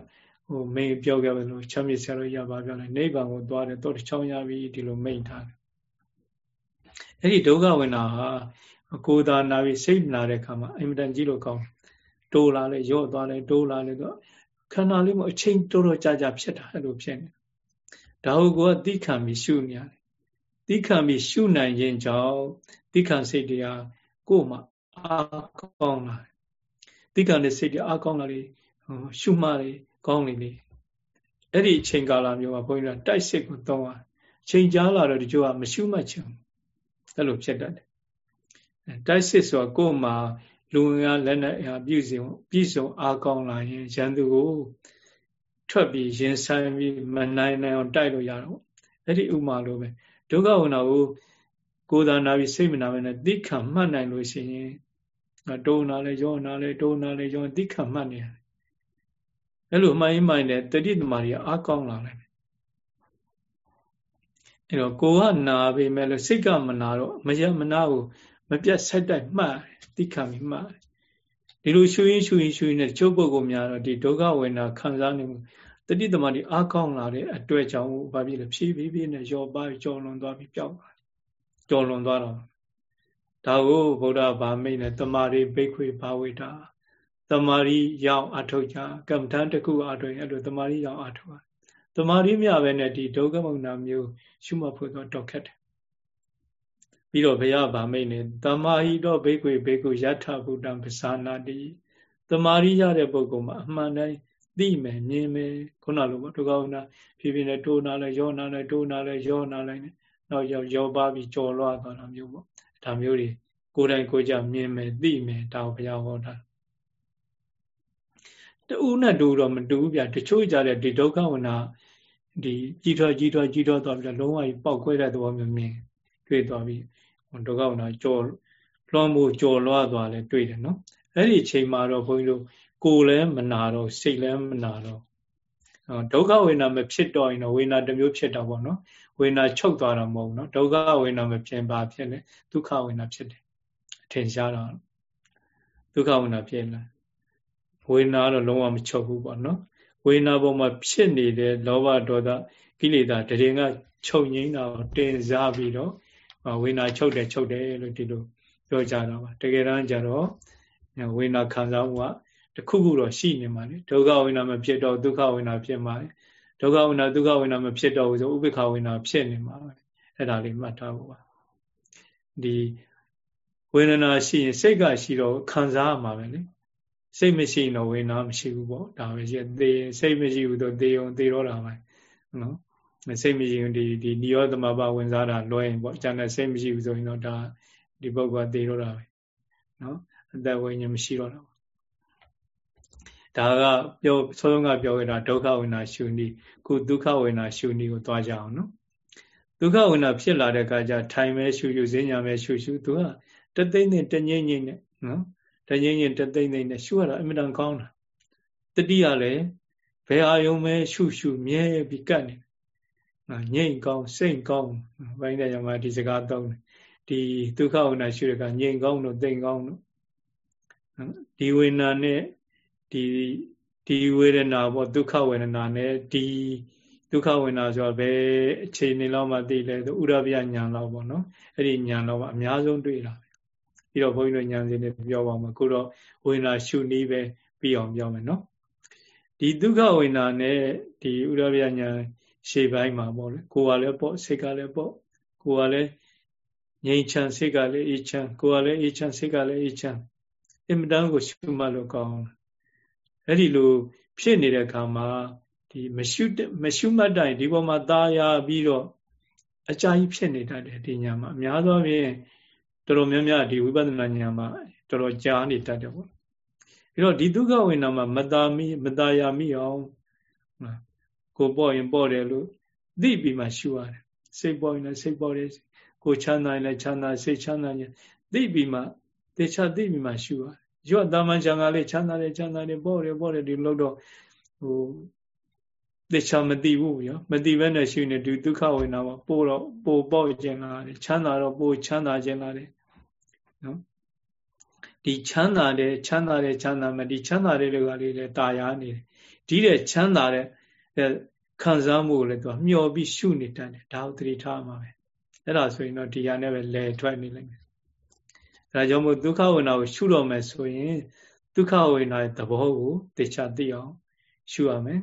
ဟိုမိန်ပြောခဲ့တယ်လို့ချမ်းမြေဆရာတို့ရပါပြောတယ်နိဗ္ဗာန်ကိုသွားတယ်တော့တစ်ချောင်းရပြီဒီလိုမိန်ထားတယ်အဲ့ဒီဒုက္ခဝိနာဟာကိုယ်သာနာပြီးစိတ်နာတဲ့ခါမှာအင်မတန်ကြီးလို့ကောင်းတိုးလာလဲရော့သွားလဲတိုးလာလဲတော့ ခန္ဓာလေးမအချိန်တော်တော်ကြာကြာဖြစ်တာအဲ့လိုဖြစ်နေဒါဟုကိုကသိခံပြီးရှုနေရတယ်သိခံပြီးရှုနိုင်ရင်ကြောင့်သိခံစိတ်တရားကိုယ်မှာအားကောင်းလာတယ်သိခံတဲ့စိတ်တရားအားကောင်းလာလေရှုမှတ်လေကောင်းနေလေအဲ့ဒီအချိန်ကာလမျိုးမှာဘုန်းကြီးကတိုက်စိတ်ကိုသုံးရအချိန်ကြာလာတော့ဒီကျိုးကမရှုမှတ်ချင်အဲ့လိုဖြစ်တတ်တယ်တိုက်စစ်ဆိုတာကိုယ်မှာ လူငယ်လက်နဲ့အပြည့်စုံပြည့်စုံအားကောင်းလာရင်ရန်သူကိုထွက်ပြီးရင်ဆိုင်ပြီးမနိုင်နိုင်အောင်တိုက်လို့ရတော့အဲ့ဒီဥမာလိုပဲဒုက္ခဝနာကိုကိုယ်သာနာပြီးစိတ်မနာပဲနဲ့သိခံမှတ်နိုင်လို့ရှိရင်တိုးနာလဲရောနာလဲတိုးနာလဲရောသိခံမှတ်နေတယ်အဲ့လိုမှိုင်းမှိုင်းနဲ့တတိသမารီအားကောင်းလာတယ်အဲ့တော့ကိုကနာပေမဲ့လို့စိတ်ကမနာတော့မရမနာကို မပြတ်ဆက်တိုက်မှတ်သိခံပြီးမှတ်ဒီလိုရှူရင်ရှူရင်ရှူရင်နဲ့ချုပ်ပုတ်ကိုများတော့ဒီဒုက္ခဝေဒနာခံစားနေမှုတတိသမารီအားကောင်းလာတဲ့အတွက်ကြောင့်ဘာဖြစ်လဲဖြည်းဖြည်းဖြည်းနဲ့ရောပါကြော်လွန်သွားပြီးပျောက်သွားကြော်လွန်သွားတော့ဒါကိုဗုဒ္ဓဗာမိတ်နဲ့တမာရီဘိခွေဘာဝေတာတမာရီရောက်အထုတ်ကြကမ္မထန်တစ်ခုအထုတ်ရင်အဲ့လိုတမာရီရောက်အထုတ်ပါတမာရီမြပဲနဲ့ဒီဒုက္ခမုံနာမျိုးရှုမှတ်ဖို့တော့တော်ခက်တယ် ပြီးတော့ဘုရားဗာမိတ်နဲ့တမာဟိတော့ဘိကွေဘိကုယထဗုဒ္ဓံပဇာနာတိတမာရီရတဲ့ပုဂ္ဂိုလ်မှာအမှန်တိုင်းသိမယ်မြင်မယ်ခုနလိုပေါ့ဒုက္ခဝေဒနာဖြည်းဖြည်းနဲ့တိုးနာလဲယောနာလဲတိုးနာလဲယောနာလဲနောက်ရောက်ယောပါပြီးကြော်လွှားသွားတာမျိုးပေါ့ဒါမျိုးတွေကိုယ်တိုင်ကိုယ်ကြမြင်မယ်သိမယ်ဒါကိုဘုရားဟောတာတူနဲ့တူတော့မတူဘူးဗျတချို့ကြတဲ့ဒီဒုက္ခဝနာဒီကြီးထွားကြီးထွားကြီးထွားသွားပြီးတော့လုံးဝပေါက်ခွဲတဲ့သဘောမျိုးမြင်တွေ့သွားပြီး ဒုက္ခဝနာကြော်လွှမ်းဖို့ကြော်လွှားသွားလဲတွေ့တယ်နော်အဲ့ဒီအချိန်မှာတော့ဘုန်းကြီးတို့ကိုယ်လည်းမနာတော့စိတ်လည်းမနာတော့ဒုက္ခဝေဒနာမဖြစ်တော့ရင်တော့ဝေဒနာတစ်မျိုးဖြစ်တာပေါ့နော်ဝေဒနာချုပ်သွားတာမဟုတ်ဘူးနော်ဒုက္ခဝေဒနာမဖြစ်ပါဖြစ်လေဒုက္ခဝေဒနာဖြစ်တယ်အထင်ရှားတော့ဒုက္ခဝေဒနာဖြစ်လာဝေဒနာတော့လုံးဝမချုပ်ဘူးပေါ့နော်ဝေဒနာပေါ်မှာဖြစ်နေတဲ့လောဘဒေါသကိလေသာတရင်ကချုပ်ငိမ့်တာကိုတင်စားပြီးတော့ ဝေဒနာချုပ်တယ်ချုပ်တယ်လို့ဒီလိုပြောကြတာပါတကယ်တမ်းကျတော့ဝေဒနာခံစားမှုကတခုခုတော့ရှိနေမှာလေဒုက္ခဝေဒနာမဖြစ်တော့ဒုက္ခဝေဒနာဖြစ်မှာလေဒုက္ခဝေဒနာဒုက္ခဝေဒနာမဖြစ်တော့ဘူးဆိုဥပိ္ပခဝေဒနာဖြစ်နေမှာပဲအဲ့ဒါလေးမှတ်ထားဖို့ပါဒီဝေဒနာရှိရင်စိတ်ကရှိတော့ခံစားရမှာပဲလေစိတ်မရှိရင်တော့ဝေဒနာမရှိဘူးပေါ့ဒါပဲရှိသေစိတ်မရှိဘူးတော့သေုံသေတော့တာပဲနော် စိတ်မရှိရင်ဒီဒီနိရောဓမဘဝင်စားတာလွှဲရင်ပေါ့ကျန်တဲ့စိတ်မရှိဘူးဆိုရင်တော့ဒါဒီပုဂ္ဂိုလ်ကသေတော့တာပဲနော်အသက်ဝိညာဉ်မရှိတော့တာဒါကပြောဆုံးဆုံးကပြောခဲ့တာဒုက္ခဝိနာရှုနည်းခုဒုက္ခဝိနာရှုနည်းကိုသွားကြအောင်နော်ဒုက္ခဝိနာဖြစ်လာတဲ့အခါကျထိုင်မဲရှုရှုဈဉ္ညာမဲရှုရှုသူကတသိမ့်နဲ့တငိမ့်ငိမ့်နဲ့နော်တငိမ့်ငိမ့်တသိမ့်သိမ့်နဲ့ရှုရတာအမြဲတမ်းကောင်းတာတတိယလည်းဘယ်အာယုံမဲရှုရှုမြဲပြီးကတ်နေ ငိမ့်ကောင်းစိတ်ကောင်းဘိုင်းတဲ့ညမှာဒီစကားသုံးတယ်ဒီဒုက္ခဝိနာရှုရကငိမ့်ကောင်းလို့သိမ့်ကောင်းလို့ဒီဝိနာနဲ့ဒီဒီဝေဒနာပေါ့ဒုက္ခဝေဒနာနဲ့ဒီဒုက္ခဝေဒနာဆိုတာဘယ်အခြေအနေလောက်မှသိလဲဆိုဥရဗျညာလောက်ပေါ့နော်အဲ့ဒီညာလောက်အများဆုံးတွေ့တာပြီးတော့ဘုန်းကြီးတို့ညာစဉ်တွေပြောပါမယ်ခုတော့ဝေဒနာရှုနည်းပဲပြီးအောင်ပြောမယ်နော်ဒီဒုက္ခဝေဒနာနဲ့ဒီဥရဗျညာ ရှေ့ပိုင်းမှာပေါ့လေကိုယ်ကလည်းပေါ့စိတ်ကလည်းပေါ့ကိုယ်ကလည်းငြိမ်ချမ်းစိတ်ကလည်းအေးချမ်းကိုယ်ကလည်းအေးချမ်းစိတ်ကလည်းအေးချမ်းအင်မတန်ကိုရှုမှတ်လို့ကောင်းအဲ့ဒီလိုဖြစ်နေတဲ့အခါမှာဒီမရှုမရှုမှတ်တိုင်းဒီပေါ်မှာตาရပြီးတော့အကြာကြီးဖြစ်နေတတ်တယ်ဒီညာမှာအများသောဖြင့်တော်တော်များများဒီဝိပဿနာညာမှာတော်တော်ကြာနေတတ်တယ်ပေါ့ပြီးတော့ဒီဒုက္ခဝိညာမှာမตาမိမตาရမိအောင် ကိုပေါ့ရင်ပေါ့တယ်လို့သိပြီးမှရှုရတယ်စိတ်ပေါ့ရင်လည်းစိတ်ပေါ့တယ်ကိုချမ်းသာရင်လည်းချမ်းသာစိတ်ချမ်းသာရင်သိပြီးမှတေချာသိပြီးမှရှုရတယ်ရွတ်တာမန်ချံကလေးချမ်းသာတယ်ချမ်းသာတယ်ပေါ့တယ်ပေါ့တယ်ဒီလို့တော့ဟိုသေချာမသိဘူးရောမသိဘဲနဲ့ရှိနေဒီဒုက္ခဝေဒနာမှာပို့တော့ပို့ပေါ့ကျင်လာတယ်ချမ်းသာတော့ပို့ချမ်းသာကျင်လာတယ်နော်ဒီချမ်းသာတယ်ချမ်းသာတယ်ချမ်းသာမယ်ဒီချမ်းသာတဲ့လူကလေးလည်းตายာနေတယ်ဒီတဲ့ချမ်းသာတဲ့ ခံစားမှုကိုလည်းသူကမျောပြီးရှုနေတတ်တယ်ဒါကိုသတိထားမှာပဲအဲ့ဒါဆိုရင်တော့ဒီဟာနဲ့ပဲလဲထွက်နေလိမ့်မယ်ဒါကြောင့်မို့ဒုက္ခဝေဒနာကိုရှုတော့မယ်ဆိုရင်ဒုက္ခဝေဒနာရဲ့သဘောကိုသိချသိအောင်ရှုရမယ်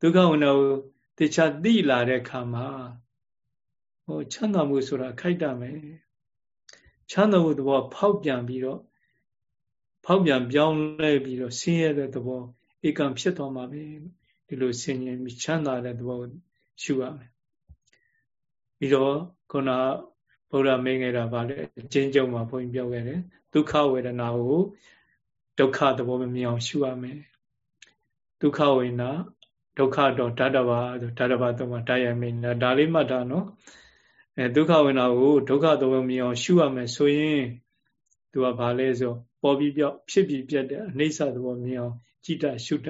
ဒုက္ခဝေဒနာကိုသိချသိလာတဲ့အခါမှာဟိုချမ်းသာမှုဆိုတာခိုက်တမယ်ချမ်းသာမှုသဘောဖောက်ပြန်ပြီးတော့ဖောက်ပြန်ပြောင်းလဲပြီးတော့ဆင်းရဲတဲ့သဘောဧကံဖြစ်သွားမှာပဲ ဒီလိုဆင်ញင်ပြီးချမ်းသာတဲ့သဘောကိုရှုရမယ်ပြီးတော့ခုနဗုဒ္ဓမင်းခဲ့တာဗာလေအချင်းကျုံမှာဘုန်းကြီးပြောခဲ့တယ်ဒုက္ခဝေဒနာကိုဒုက္ခသဘောမမြင်အောင်ရှုရမယ်ဒုက္ခဝေဒနာဒုက္ခတော့ဓာတဘာဆိုဓာတဘာတော့မှတာရမင်းဒါလေးမှတ်တာနော်အဲဒုက္ခဝေဒနာကိုဒုက္ခသဘောမြင်အောင်ရှုရမယ်ဆိုရင်သူကဘာလဲဆိုပေါ်ပြီးပြောက်ဖြစ်ပြီးပြတ်တဲ့အနိစ္စသဘောမြင်အောင်ကြည်တရှုတ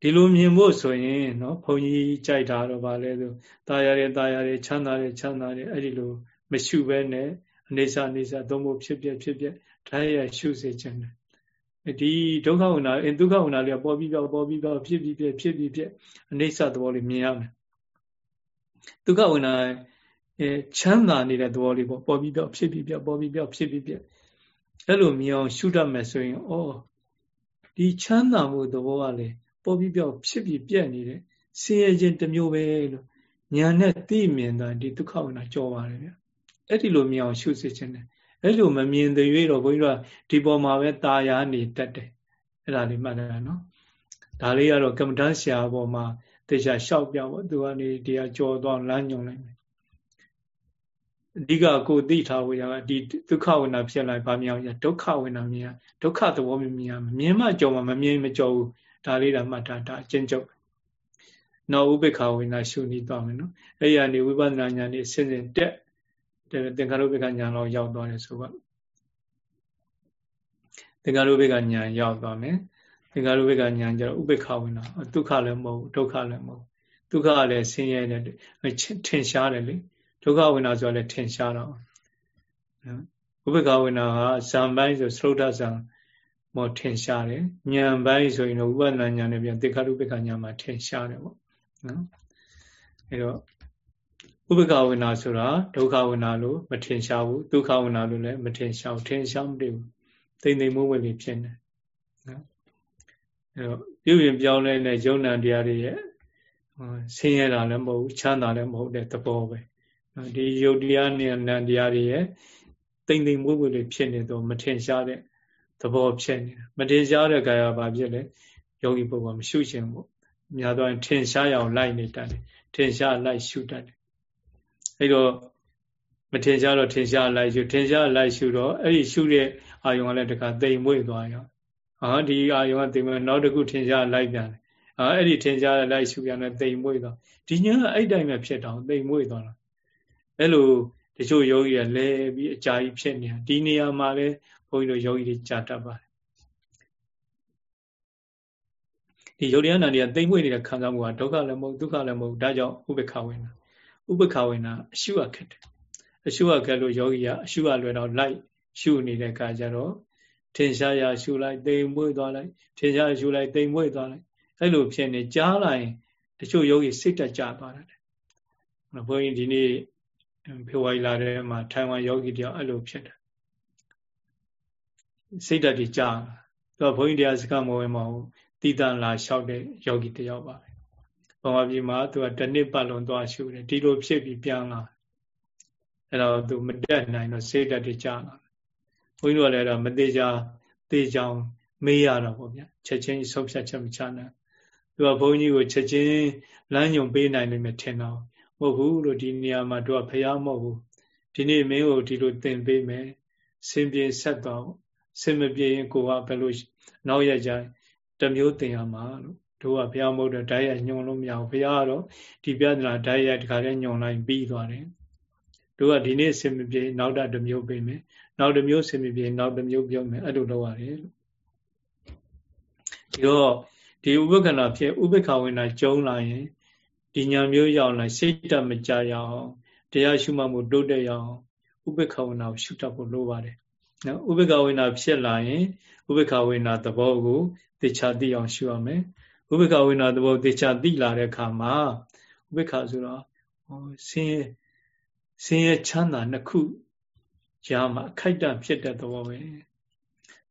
ဒီလိုမြင်ဖို့ဆိုရင်နော်ဘုန်းကြီးကြိုက်တာတော့ဗာလဲဆိုตายရတယ်ตายရတယ်ချမ်းသာတယ်ချမ်းသာတယ်အဲ့ဒီလိုမရှုဘဲနဲ့အနေစာအနေစာသုံးဖို့ဖြစ်ပြဖြစ်ပြတိုင်းရရှုစေခြင်းတယ်ဒီဒုက္ခဝနာအဒုက္ခဝနာလေးပေါ်ပြီးပြောပေါ်ပြီးပြောဖြစ်ပြီးပြဖြစ်ပြီးပြအနေစာသဘောလေးမြင်ရမယ်ဒုက္ခဝနာအဲချမ်းသာနေတဲ့သဘောလေးပေါ့ပေါ်ပြီးပြောဖြစ်ပြီးပြပေါ်ပြီးပြောဖြစ်ပြီးပြအဲ့လိုမြင်အောင်ရှုတတ်မယ်ဆိုရင်ဩဒီချမ်းသာမှုသဘောကလေ ပေါ်ပြီးပြောက်ဖြစ်ပြီးပြက်နေတဲ့ဆင်းရဲခြင်းတစ်မျိုးပဲလို့ညာနဲ့သိမြင်တာဒီဒုက္ခဝနာကြောပါတယ်ဗျအဲ့ဒီလိုမြင်အောင်ရှုစစ်ခြင်းတယ်အဲ့လိုမမြင်သေး၍တော့ဘုန်းကြီးတို့ကဒီပေါ်မှာပဲตาရနေတတ်တယ်အဲ့ဒါလေးမှတ်လိုက်နော်ဒါလေးကတော့ကမ္မဋ္ဌာန်းဆရာပေါ်မှာတေချာလျှောက်ပြပေါ့သူကနေတရားကြော်သွားလမ်းညွန်လိုက်မယ်အဓိကကိုသိထားဖို့ရဒီဒုက္ခဝိနာဖြစ်လိုက်ဗာမြောင်ရဒုက္ခဝိနာမြင်ရဒုက္ခသဘောမြင်ရမြင်မှကြော်မှမမြင်မကြော်ဘူး ဒါလေးဒါမှတ်တာဒါအကျဉ်းချုပ်နော်ဥပိ္ပခဝိနာရှုနေသွားမယ်နော်အဲ့ရနေဝိပဿနာဉာဏ်นี่စဉ်စဉ်တက်သင်္ခါရုပ္ပကဉာဏ်လောက်ရောက်သွားတယ်ဆိုပါသင်္ခါရုပ္ပကဉာဏ်ရောက်သွားမယ်သင်္ခါရုပ္ပကဉာဏ်ကျတော့ဥပိ္ပခဝိနာဒုက္ခလည်းမဟုတ်ဒုက္ခလည်းမဟုတ်ဒုက္ခလည်းဆင်းရဲတယ်ထင်ရှားတယ်လေဒုက္ခဝိနာဆိုလည်းထင်ရှားတော့နော်ဥပိ္ပခဝိနာကဇံပိုင်းဆိုသရုဒ္ဓဇံ မောထင်ရှားတယ်ဉာဏ်ပိုင်းဆိုရင်တော့ဥပဒနာဉာဏ်နဲ့ပြန်သင်္ခါရုပ္ပကဉာဏ်မှာထင်ရှားတယ်ပေါ့နော်အဲတော့ဥပ္ပကဝိနာဆိုတာဒုက္ခဝိနာလို့မထင်ရှားဘူးဒုက္ခဝိနာလို့လည်းမထင်ရှားဘူးထင်ရှားမတွေ့ဘူးတိမ်တိမ်မိုးဝဲလေးဖြစ်နေနော်အဲတော့ပြုပြင်ပြောင်းလဲတဲ့ယုံ nant တရားတွေရဲ့ဆင်းရဲတာလည်းမဟုတ်ဘူးချမ်းသာလည်းမဟုတ်တဲ့သဘောပဲဒီယုတ်တရားနဲ့နံတရားတွေရဲ့တိမ်တိမ်မိုးဝဲလေးဖြစ်နေတော့မထင်ရှားတဲ့ သဘောဖြစ်နေတာမထင်ရှားတဲ့ကာယဘာဖြစ်လဲယောဂီပုဂ္ဂိုလ်မရှုရှင်ဘူးများတော့ထင်ရှားရအောင်လိုက်နေတတ်တယ်ထင်ရှားလိုက်ရှုတတ်တယ်အဲ့တော့မထင်ရှားတော့ထင်ရှားလိုက်ရှုထင်ရှားလိုက်ရှုတော့အဲ့ဒီရှုတဲ့အာယုံကလည်းတခါတိမ်မွေ့သွားရောဟာဒီအာယုံကတိမ်မွေ့နောက်တစ်ခုထင်ရှားလိုက်ပြန်တယ်ဟာအဲ့ဒီထင်ရှားလိုက်ရှုပြန်တယ်တိမ်မွေ့သွားဒီညာအဲ့တိုင်းပဲဖြစ်တော့တိမ်မွေ့သွားတာအဲ့လိုတချို့ယောဂီကလဲပြီးအကြာကြီးဖြစ်နေတာဒီနေရာမှာလဲ ဘုန်းကြီးတို့ယောဂီတွေကြာတတ်ပါတယ်ဒီယုတ်တရားနာတွေကတိမ်မွေ့နေတဲ့ခံစားမှုကဒုက္ခလည်းမဟုတ်ဒုက္ခလည်းမဟုတ်ဒါကြောင့်ဥပ္ပခဝေနာဥပ္ပခဝေနာအရှုရခက်တယ်အရှုရခက်လို့ယောဂီကအရှုရလွယ်တော့လိုက်ရှုနေတဲ့အခါကျတော့ထင်ရှားရရှုလိုက်တိမ်မွေ့သွားလိုက်ထင်ရှားရှုလိုက်တိမ်မွေ့သွားလိုက်အဲ့လိုဖြစ်နေကြားလိုက်တချို့ယောဂီစိတ်တက်ကြသွားတယ်ဘုန်းကြီးဒီနေ့ဖေဝါရီလာထဲမှာထိုင်ဝမ်ယောဂီတယောက်အဲ့လိုဖြစ်တယ် စိတ်တက်ကြီးကြားသူကဘုန်းကြီးတရားစကားမဝင်မဟုတ်တည်တံလာလျှောက်တဲ့ယောဂီတယောက်ပါပဲ။ဘဝပြည်မှာသူကတစ်နှစ်ပတ်လုံးသွားရှုတယ်ဒီလိုဖြစ်ပြီးပြန်လာ။အဲ့တော့သူမတက်နိုင်တော့စိတ်တက်တွေကြာလာ။ဘုန်းကြီးတို့ကလည်းတော့မသေးကြသေးချောင်းမေးရတော့ဗောဗျာ။ချက်ချင်းဆုံးဖြတ်ချက်မချနိုင်။သူကဘုန်းကြီးကိုချက်ချင်းလမ်းညွန်ပေးနိုင်လိမ့်မယ်ထင်တော့မဟုတ်ဘူးလို့ဒီနေရာမှာသူကဖျားမဟုတ်ဘူး။ဒီနေ့မင်းကိုဒီလိုသင်ပေးမယ်။စင်ပြေဆက်တော့ စင်မပြေရင်ကိုကဘယ်လိုနောက်ရကြတမျိုးသင်ရမှာလို့တို့ကဘုရားမဟုတ်တော့ဓာတ်ရိုက်ညွန်လို့မရဘူးဘုရားကတော့ဒီပြဿနာဓာတ်ရိုက်တခါတည်းညွန်လိုက်ပြီးသွားတယ်တို့ကဒီနေ့ဆင်မပြေနောက်တမျိုးပြင်မယ်နောက်တစ်မျိုးဆင်မပြေနောက်တစ်မျိုးပြုံးမယ်အဲ့လိုလုပ်ရတယ်လို့ဒီတော့ဒီဥပက္ခဏဖြစ်ဥပက္ခဝိနာကျုံလာရင်ဒီညာမျိုးရောက်လာစိတ်တမကြရအောင်တရားရှုမှတ်မှုတိုးတက်ရအောင်ဥပက္ခဝိနာကိုရှုတတ်ဖို့လိုပါတယ် နော်ဥပက္ခဝိနာဖြစ်လာရင်ဥပက္ခဝိနာသဘောကိုသေချာသိအောင်ရှုရမယ်ဥပ္ပခဝိနာသဘောသေချာသိလာတဲ့အခါမှာဥပ္ပခဆိုတော့ဟောဆင်းရဲဆင်းရဲချမ်းသာနှစ်ခုကြားမှာအခိုက်အတန့်ဖြစ်တဲ့သဘောပဲ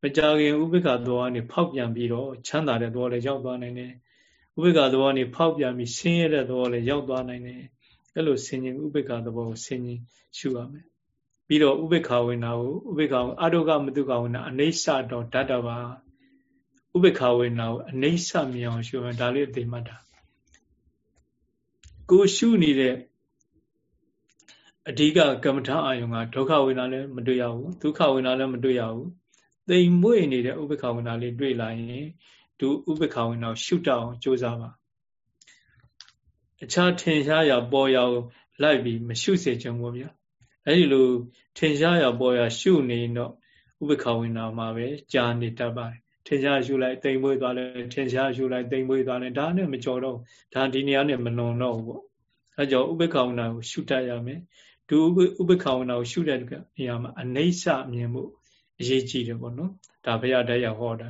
မကြခင်ဥပ္ပခသဘောကနေဖောက်ပြန်ပြီးတော့ချမ်းသာတဲ့သဘောလည်းရောက်သွားနိုင်တယ်ဥပ္ပခသဘောကနေဖောက်ပြန်ပြီးဆင်းရဲတဲ့သဘောလည်းရောက်သွားနိုင်တယ်အဲ့လိုဆင်ញင်ဥပ္ပခသဘောကိုဆင်ញင်ရှုရမယ် ပြီးတော့ဥပ္ပခဝိနာကိုဥပ္ပခအာရုကမတုကဝိနာအနေဆတော်ဓာတ္တပါဥပေက္ခဝေနာကိုအနေဆမြင်အောင်ရှုမယ်ဒါလေးသိမှတ်တာကိုရှုနေတဲ့အဓိကကမ္မထာအာယုံကဒုက္ခဝေနာလည်းမတွေ့ရဘူးဒုက္ခဝေနာလည်းမတွေ့ရဘူးသိမ်မွေ့နေတဲ့ဥပေက္ခဝေနာလေးတွေ့လာရင်သူဥပေက္ခဝေနာကိုရှုတတ်အောင်ကြိုးစားပါအခြားထင်ရှားရာပေါ်ရာကိုလိုက်ပြီးမရှုစေချင်ဘူးဗျာ အဲဒီလိုထင်ရှားရာပေါ်ရာရှုနေတော့ဥပေက္ခဝေနာမှာပဲကြာနေတတ်ပါတယ်ထင်ရှားရှုလိုက်တိမ်မွေးသွားလဲထင်ရှားရှုလိုက်တိမ်မွေးသွားလဲဒါနဲ့မကြော်တော့ဒါဒီနေရာနဲ့မလွန်တော့ဘူးပေါ့အဲကြောင့်ဥပ္ပခာဝနာကိုရှုတတ်ရမယ်ဒုဥပ္ပခာဝနာကိုရှုတဲ့နေရာမှာအနိစ္စမြင်မှုအရေးကြီးတယ်ပေါ့နော်ဒါဘုရားတရားဟောတာ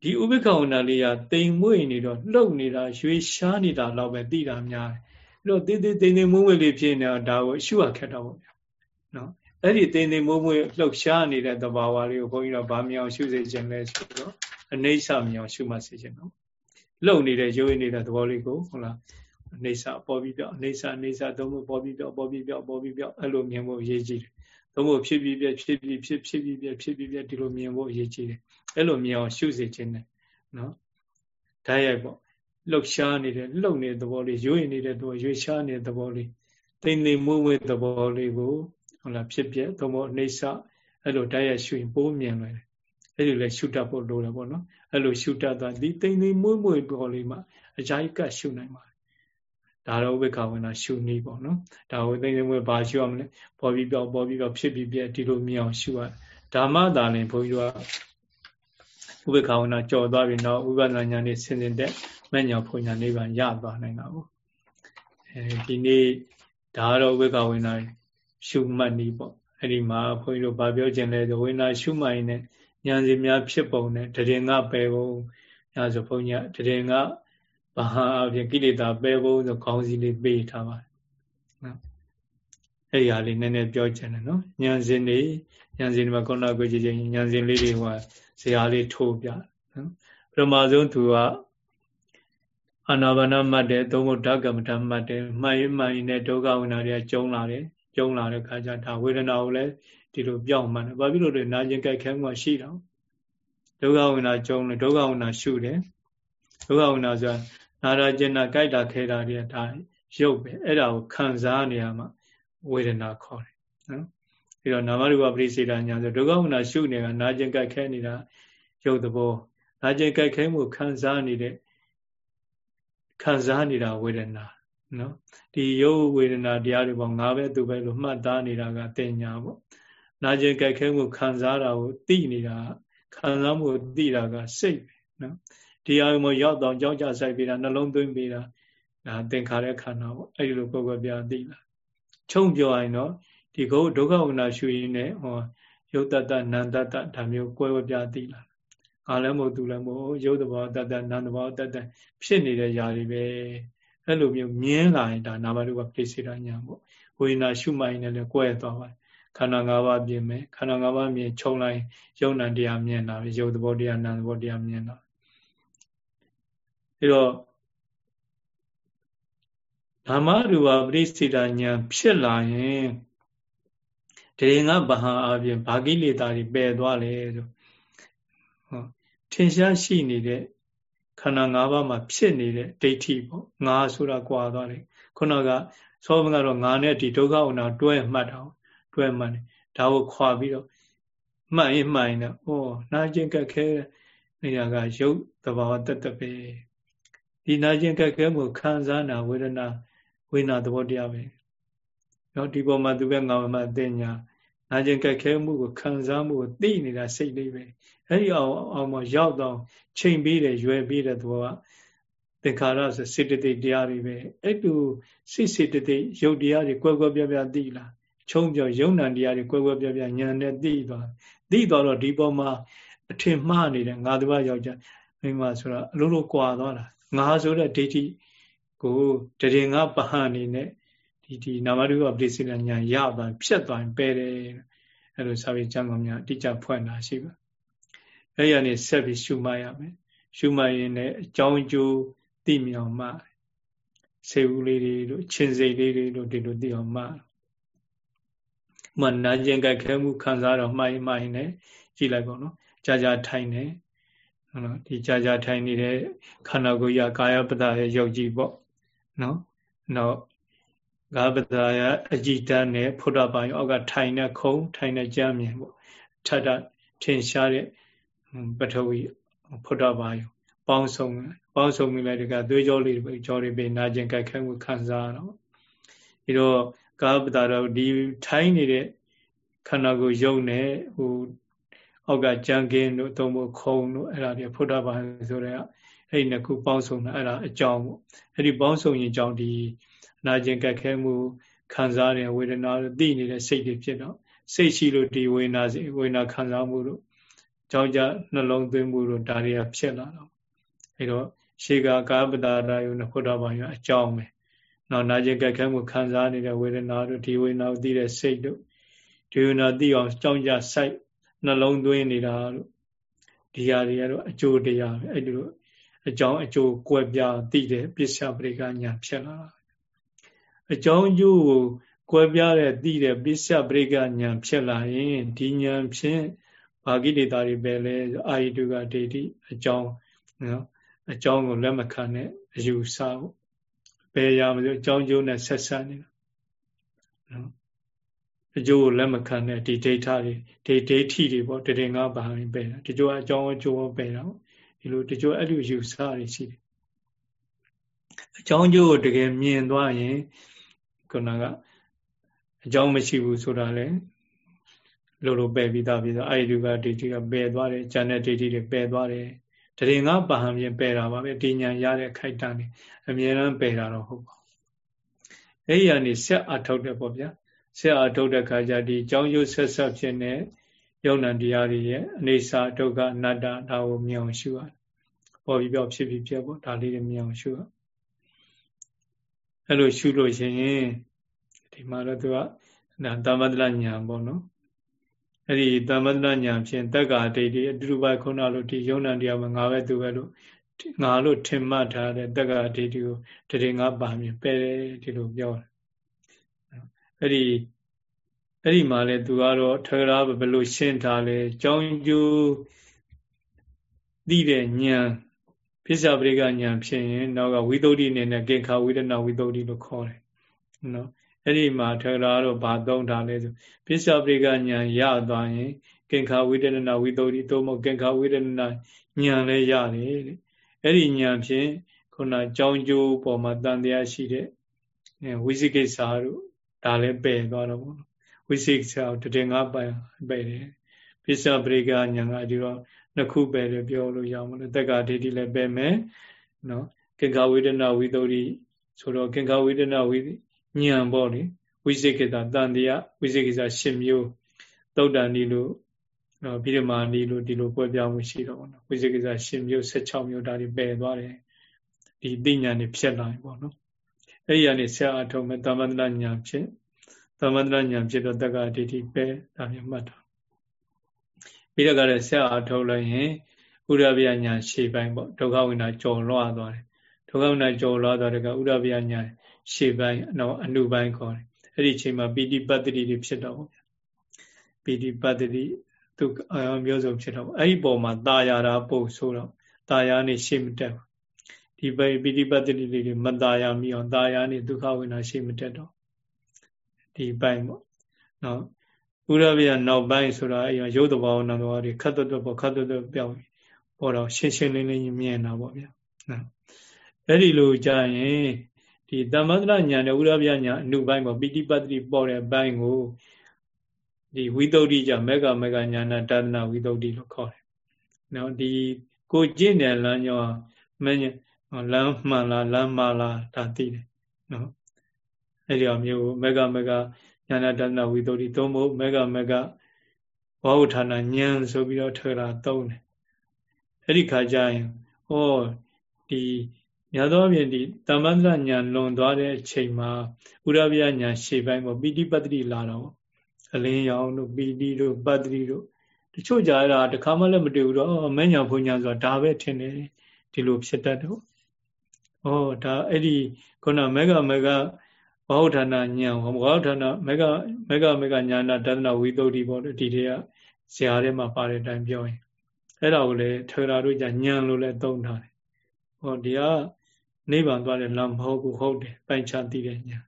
ဒီဥပ္ပခာဝနာလေးကတိမ်မွေးနေတော့လှုပ်နေတာရွေရှားနေတာတော့ပဲသိတာများတယ်အဲ့ တော့တေးသေးတိမ်တိမ်မွေးမွေးလေးဖြစ်နေတာဒါကိုရှုရခက်တော့ပေါ့ဗျာနော်အဲ့ဒီတင်းတင်းမိုးမွေးလှုပ်ရှားနေတဲ့သဘာဝလေးကိုဘုန်းကြီးတို့ဗာမြောင်ရှုစေခြင်းလဲဆိုတော့အနေဆမြောင်ရှုမှစေခြင်းနော်လှုပ်နေတဲ့ရိုးရင်းနေတဲ့သဘောလေးကိုဟုတ်လားအနေဆပေါ်ပြီးပြောအနေဆအနေဆသုံးဖို့ပေါ်ပြီးပြောပေါ်ပြီးပြောပေါ်ပြီးပြောအဲ့လိုမြင်ဖို့အရေးကြီးတယ်သုံးဖို့ဖြစ်ပြီးပြဖြစ်ပြီးဖြစ်ဖြစ်ပြီးပြဖြစ်ပြီးပြဒီလိုမြင်ဖို့အရေးကြီးတယ်အဲ့လိုမြင်အောင်ရှုစေခြင်းနဲ့နော်ဓာတ်ရိုက်ပေါ့ လှုပ်ရှားနေတဲ့လှုပ်နေတဲ့သဘောလေးရွေ့နေတဲ့သဘောရွေ့ရှားနေတဲ့သဘောလေးတိမ်တိမ်မွေ့မွေ့သဘောလေးကိုဟုတ်လားဖြစ်ပြသဘောအိဋ္ဌအဲ့လိုဓာတ်ရိုက်ရှုရင်ပိုးမြင်လွယ်တယ်အဲ့ဒီလေရှုတတ်ဖို့လိုတယ်ပေါ့နော်အဲ့လိုရှုတတ်သွားဒီတိမ်တိမ်မွေ့မွေ့ပေါ်လေးမှာအကြိုက်ကရှုနိုင်ပါတယ်ဒါတော့ဝိခဝနာရှုနည်းပေါ့နော်ဒါကိုသိသိမွေးဘာရှုရမလဲပေါ်ပြီးပြောက်ပေါ်ပြီးပြောက်ဖြစ်ပြီးပြက်ဒီလိုမြင်အောင်ရှုရဓမ္မသာလင်ဘုန်းကြီးက ဥပ္ပခဝနာကြော်သွားပြီးတော့ဥပဒနာညာနေဆင်တင်တဲ့မဲ့ညာဖွညာနိဗ္ဗာန်ရသွားနိုင်တာပေါ့အဲဒီနေ့ဒါတော့ဥပ္ပခဝနာရှုမှတ်နည်းပေါ့အဲ့ဒီမှာဘုန်းကြီးတို့ဗာပြောခြင်းလဲဆိုဝိညာရှုမှတ်ရင်ဉာဏ်စီများဖြစ်ပုံနဲ့တရင်ကပယ်ပုံညာဆိုဘုန်းကြီးကတရင်ကဘာဟာအပြင်ကိလေသာပယ်ဖို့ဆိုခေါင်းစည်းလေးပေးထားပါတယ်နော် အဲ့ဒီဟာလေးနည်းနည်းပြောချင်တယ်နော်ဉာဏ်စဉ်တွေဉာဏ်စဉ်တွေမှာခုနကကြည့်ချင်းဉာဏ်စဉ်လေးတွေဟိုဇရာလေးထိုးပြနော်ပထမဆုံးသူကအာနာပါနမှတ်တယ်သုံးဖို့ဓကမ္မထမှတ်တယ်မှန်ရင်မှန်ရင်နဲ့ဒုက္ခဝိနာတွေကကျုံလာတယ်ကျုံလာတဲ့ခါကျဒါဝေဒနာကိုလည်းဒီလိုပြောင်းမှန်တယ်ဘာဖြစ်လို့လဲနာကျင်ကြိုက်ခဲမှုရှိတော့ဒုက္ခဝိနာကျုံတယ်ဒုက္ခဝိနာရှုတယ်ဒုက္ခဝိနာဆိုတာနာရကျင်နာကြိုက်တာခဲတာတွေဒါရုပ်ပဲအဲ့ဒါကိုခံစားနေရမှ ဝေဒနာခေါ်တယ်နော်ပြီးတော့နာမရူပပရိစေတညာဆိုဒုက္ခဝနာရှုနေတာနာကျင်ကြိုက်ခဲနေတာရုပ်သဘောနာကျင်ကြိုက်ခဲမှုခံစားနေတဲ့ခံစားနေတာဝေဒနာနော်ဒီရုပ်ဝေဒနာတရားတွေပေါ့ငါပဲသူပဲလို့မှတ်သားနေတာကတင်ညာပေါ့နာကျင်ကြိုက်ခဲမှုခံစားတာကိုသိနေတာခံစားမှုသိတာကစိတ်ပဲနော်ဒီအာယုံမရောက်တော့ကြောင်းကြဆိုင်ပြီးတာနှလုံးသွင်းပြီးတာဒါသင်္ခါရခန္ဓာပေါ့အဲ့ဒီလိုပုဂ္ဂိုလ်ပြသိလာ ချုံပြောရင်တော့ဒီကုဒုက္ခဝနာရှုရင်းနဲ့ဟောယုတ်တတနန္တတဒါမျိုးကွဲဝပြသိလာငါလည်းမဟုတ်သူလည်းမဟုတ်ယုတ်တဘောတတနန္တဘောတတဖြစ်နေတဲ့ຢာတွေပဲအဲ့လိုမျိုးမြင်လာရင်ဒါနာမရူပပြိစေတညာပေါ့ဝိညာရှုမှိုင်းနဲ့လည်းကွဲသွားပါတယ်ခန္ဓာ၅ပါးပြင်မယ်ခန္ဓာ၅ပါးမြင်ခြုံလိုက်ယုံ nant တရားမြင်တာပဲယုတ်တဘောတရားနန္တဘောတရားမြင်တာအဲတော့ ဓမ္မရူပပရိစေတဉာဏ်ဖြစ်လာရင်တရင်ကဗဟာအပြင်ဘာကိလေသာတွေပယ်သွားလဲဆိုဟောထင်ရှားရှိနေတဲ့ခန္ဓာ၅ပါးမှာဖြစ်နေတဲ့ဒိဋ္ဌိပေါ့ငါဆိုတာကွာသွားတယ်ခုနကသောဘကတော့ငါနဲ့ဒီဒုက္ခဝနာတွဲမှတ်တာတွဲမှတ်တယ်ဒါကိုခွာပြီးတော့မှတ်ရင်မှတ်ရင်တော့ဩနာကျင်ကက်ခဲနေရာကရုပ်သဘာဝတတ္တပဲဒီနာကျင်ကက်ခဲမှုခံစားနာဝေဒနာ ဝေဒနာသဘောတရားပဲနော်ဒီပေါ်မှာသူပဲငါမှအသိညာနာကျင်ကက်ခဲမှုကိုခံစားမှုကိုသိနေတာစိတ်လေးပဲအဲ့ဒီအောင်အောင်မရောက်တော့ချိန်ပြီးတယ်ရွယ်ပြီးတဲ့သဘောကသင်္ခါရဆိုစေတသိက်တရားတွေပဲအဲ့တူစိစေတသိက်ရုပ်တရားတွေကွဲကွဲပြားပြားသိလားချုံပြောယုံ nant တရားတွေကွဲကွဲပြားပြားဉာဏ်နဲ့သိသွားသိသွားတော့ဒီပေါ်မှာအထင်မှားနေတဲ့ငါတပတ်ယောက်ျားမိန်းမဆိုတော့အလုံးလုံးကွာသွားတာငါဆိုတဲ့ဒိဋ္ဌိ ကိုတရင်ကပဟန်နေနဲ့ဒီဒီနာမရူပပရိစေဏညာရသွားဖြတ်သွားပယ်တယ်အဲ့လိုစာပေကျမ်းကောင်းများအတိအကျဖွင့်တာရှိပါအဲ့ရနေဆက်ပြီးရှုမှတ်ရမယ်ရှုမှတ်ရင်လည်းအကြောင်းအကျိုးသိမြောင်မှစေဦးလေးတွေတို့ချင်းစိတ်လေးတွေတို့ဒီလိုသိအောင်မှမနာကျင်ကြခဲမှုခံစားတော့မှိုင်းမှိုင်းနဲ့ကြည့်လိုက်ပါတော့ကြာကြာထိုင်နေနော်ဒီကြာကြာထိုင်နေတဲ့ခန္ဓာကိုယ်ရကာယပဒရဲ့ယုတ်ကြည်ပေါ့ နော်နောက်ကာပဒရာအကြည်တန်းနဲ့ဖုဒ္ဓဘာယအောက်ကထိုင်တဲ့ခုံထိုင်တဲ့ကြမ်းမြင်ပေါ့ထထထင်ရှားတဲ့ပထဝီဖုဒ္ဓဘာယပေါင်းစုံပေါင်းစုံမိလိုက်တကသွေးကြောလေးတွေကြောတွေပဲနာကျင်ကြိုက်ခဲမှုခံစားရတော့ပြီးတော့ကာပဒရာဒီထိုင်နေတဲ့ခန္ဓာကိုယ်ယုံနေဟိုအောက်ကကြံကင်းတို့သုံးဖို့ခုံတို့အဲ့ဒါတွေဖုဒ္ဓဘာယဆိုတဲ့ အဲ့ဒီနှစ်ခုပေါင်းစုံတာအဲ့ဒါအကြောင်းပေါ့အဲ့ဒီပေါင်းစုံရင်ကြောင့်ဒီနာကျင်ကြက်ခဲမှုခံစားတဲ့ဝေဒနာတို့သိနေတဲ့စိတ်တွေဖြစ်တော့စိတ်ရှိလို့ဒီဝေဒနာစိဝေဒနာခံစားမှုတို့ကြောင့်ကြနှလုံးသွင်းမှုတို့ဒါတွေကဖြစ်လာတော့အဲ့တော့ရှေကကာပတာရာယုနဖုဒ္ဓဘာယအကြောင်းပဲနော်နာကျင်ကြက်ခဲမှုခံစားနေတဲ့ဝေဒနာတို့ဒီဝေဒနာကိုသိတဲ့စိတ်တို့ဒီဝေဒနာသိအောင်ကြောင့်ကြစိုက်နှလုံးသွင်းနေတာတို့ဒီဟာတွေကတော့အကျိုးတရားပဲအဲ့ဒီလို အကြောင်းအကျိုးကွဲပြားသိတဲ့ပစ္စယပရိကညာဖြစ်လာတာအကြောင်းအကျိုးကိုကွဲပြားတဲ့သိတဲ့ပစ္စယပရိကညာဖြစ်လာရင်ဒီညာဖြင့်ဘာဂိတေတာတွေပဲလဲအာယတုကဒိဋ္ဌိအကြောင်းနော်အကြောင်းကိုလက်မခံတဲ့အယူဆပေါ့ဘယ်ရာမလို့အကြောင်းကျိုးနဲ့ဆက်ဆက်နေတာနော်အကျိုးကိုလက်မခံတဲ့ဒီဒိဋ္ဌတွေဒီဒိဋ္ဌိတွေပေါ့တရင်ငါဘာရင်ပဲတာဒီကျိုးအကြောင်းအကျိုးပဲတာပေါ့ ဒီလိုဒီကျိုးအဲ့လိုယူဆတွေရှိတယ်အကြောင်းကျိုးကိုတကယ်မြင်သွားရင်ခုနကအကြောင်းမရှိဘူးဆိုတာလေလို့လို့ပယ်ပြီးသားပြီးတော့အဲ့ဒီကဒိဋ္ဌိကပယ်သွားတယ်ဉာဏ်နဲ့ဒိဋ္ဌိတွေပယ်သွားတယ်တရင်ငါပါဟံပြင်ပယ်တာပါပဲဒီညာရတဲ့ခိုက်တန်းနေအမြဲတမ်းပယ်တာတော့ဟုတ်ပါဘူးအဲ့ဒီကနေဆက်အထုတ်တယ်ပေါ့ဗျာဆက်အထုတ်တဲ့ခါကျဒီအကြောင်းကျိုးဆက်ဆက်ဖြစ်နေ ယုံ nant တရားတွေရဲ့အနေစာဒုက္ခအနတ္တဒါကိုမြင်အောင်ရှုရတယ်ပေါ်ပြီးပြောဖြစ်ပြီးပြပေါ့ဒါလေးတွေမြင်အောင်ရှုရအဲ့လိုရှုလို့ရှိရင်ဒီမှာတော့သူကဒါသမတ္တလညာပေါ့နော်အဲ့ဒီသမတ္တညာဖြင့်တက္ကာဒိဋ္ဌိအတူတူပဲခုနလိုဒီယုံ nant တရားမှာငါပဲသူပဲလို့ငါလို့ထင်မှတ်ထားတဲ့တက္ကာဒိဋ္ဌိကိုတရင်ငါပါမြင်ပယ်တယ်ဒီလိုပြောတယ်အဲ့ဒီ အဲ့ဒီမှာလေသူကတော့ထေရဘယ်လိုရှင်းထားလဲကြောင်းကျိုးသိတဲ့ဉာဏ်ပိဿပရိကဉာဏ်ဖြစ်ရင်နောက်ကဝိသုဒ္ဓိအနေနဲ့ကေခာဝိရဏဝိသုဒ္ဓိလို့ခေါ်တယ်နော်အဲ့ဒီမှာထေရတော့ဘာသုံးထားလဲဆိုပိဿပရိကဉာဏ်ရသွားရင်ကေခာဝိရဏဝိသုဒ္ဓိသို့မဟုတ်ကေခာဝိရဏဉာဏ်လည်းရတယ်တဲ့အဲ့ဒီဉာဏ်ဖြင့်ခုနကြောင်းကျိုးပေါ်မှာတန်တရားရှိတဲ့ဝိသိကိစ္စတို့ဒါလည်းပယ်သွားတော့ဘု ဝိသိကိစ္စကိုတည်ငါပိုင်ပယ်တယ်ပိဿပရိကဉာဏ်ကဒီတော့နှစ်ခုပယ်တယ်ပြောလို့ရမလို့တက္ကဒိဋ္ဌိလည်းပယ်မယ်နော်ကင်္ခဝေဒနာဝိသုဒ္ဓိဆိုတော့ကင်္ခဝေဒနာဝိဉာဏ်ပေါ့လေဝိသိကိစ္စတန်တရားဝိသိကိစ္စ၈မျိုးသုတ်တန်ဒီလို့နော်ပြီးတော့မာနီလို့ဒီလိုပွဲပြောင်းမှုရှိတော့ဘောနော်ဝိသေကိစ္စ10မျိုး16မျိုးဒါတွေပယ်သွားတယ်ဒီသိညာနေဖြစ်လာပြီပေါ့နော်အဲ့ဒီကနေဆရာအထုံးမဲ့သမန္တနာညာဖြစ် သမန္တနာညာဖြစ်တော့တက္ကဒိဋ္ဌိပယ်ဒါမျိုးမှတ်တာပြီးတော့ကလည်းဆရာအထုံးလိုက်ရင်ဥရဗျာညာရှေ့ပိုင်းပေါ့ဒုက္ခဝိနာကြော်လွှားသွားတယ်ဒုက္ခဝိနာကြော်လွှားသွားတဲ့ကဥရဗျာညာရှေ့ပိုင်းတော့အနုပိုင်းခေါ်တယ်အဲ့ဒီအချိန်မှာပိဋိပတ္တိတွေဖြစ်တော့ပိဋိပတ္တိသူအာယမျိုးစုံဖြစ်တော့အဲ့ဒီပုံမှာตาယာတာပုံဆိုတော့ตาယာနေရှေ့မတက်ဒီပိပိဋိပတ္တိလေးတွေမตาယာမိအောင်ตาယာနေဒုက္ခဝိနာရှေ့မတက်တော့ ဒီပိုင်းပေါ့နော်ဥရဗျာနောက်ပိုင်းဆိုတာအဲ့ရုပ်တဘောနာတော်တွေခတ်တွတ်ပေါ့ခတ်တွတ်ပြောင်းပေါ်တော့ရှင်းရှင်းလင်းလင်းမြင်တာပေါ့ဗျာနော်အဲ့ဒီလိုကြာရင်ဒီတမ္မတရညာနဲ့ဥရဗျာညာအနုပိုင်းပေါ့ပိဋိပတ္တိပေါ်တဲ့ဘိုင်းကိုဒီဝိသုဒ္ဓိကြမေဃမေဃညာနာတဒနာဝိသုဒ္ဓိလို့ခေါ်တယ်။နော်ဒီကိုကျင့်တဲ့လမ်းကြောင်းမင်းလမ်းမှန်လားလမ်းမှားလားဒါသိတယ်နော်။ အဲဒီအမျိုးမေဃမေဃညာနာတဒနာဝိသုဒ္ဓိသုံးဖို့မေဃမေဃဝါဟုဌာနဉာဏ်ဆိုပြီးတော့ထွေတာသုံးတယ်။အဲဒီခါကျရင်ဟောဒီညသောအပြင်ဒီတမ္ပန္တညာလွန်သွားတဲ့အချိန်မှာဥရဗျညာရှေ့ပိုင်းပေါ့ပိဋိပတ္တိလာတော့အလင်းရောင်တို့ပီတိတို့ပတ္တိတို့တချို့ကြာအဲ့ဒါတခါမှလည်းမတွေ့ဘူးတော့မညာဘုံညာဆိုတာဒါပဲထင်တယ်ဒီလိုဖြစ်တတ်တော့ဩဒါအဲ့ဒီခုနမေဃမေဃ ဝဟဋ္ဌာဏညာဝဟဋ္ဌာဏမေဃမေဃမေဃညာနာတဒနာဝိသုဒ္ဓိပေါ့ဒီတွေကဇာထဲမှာပါတဲ့အတိုင်းပြောရင်အဲ့ဒါကိုလေထေရတို့じゃညံလို့လည်းသုံးထားတယ်ဟောဒီကနိဗ္ဗာန်သွားတဲ့လမ်းမဟုတ်ဘူးဟုတ်တယ်ပိုင်ချသိတဲ့ညာ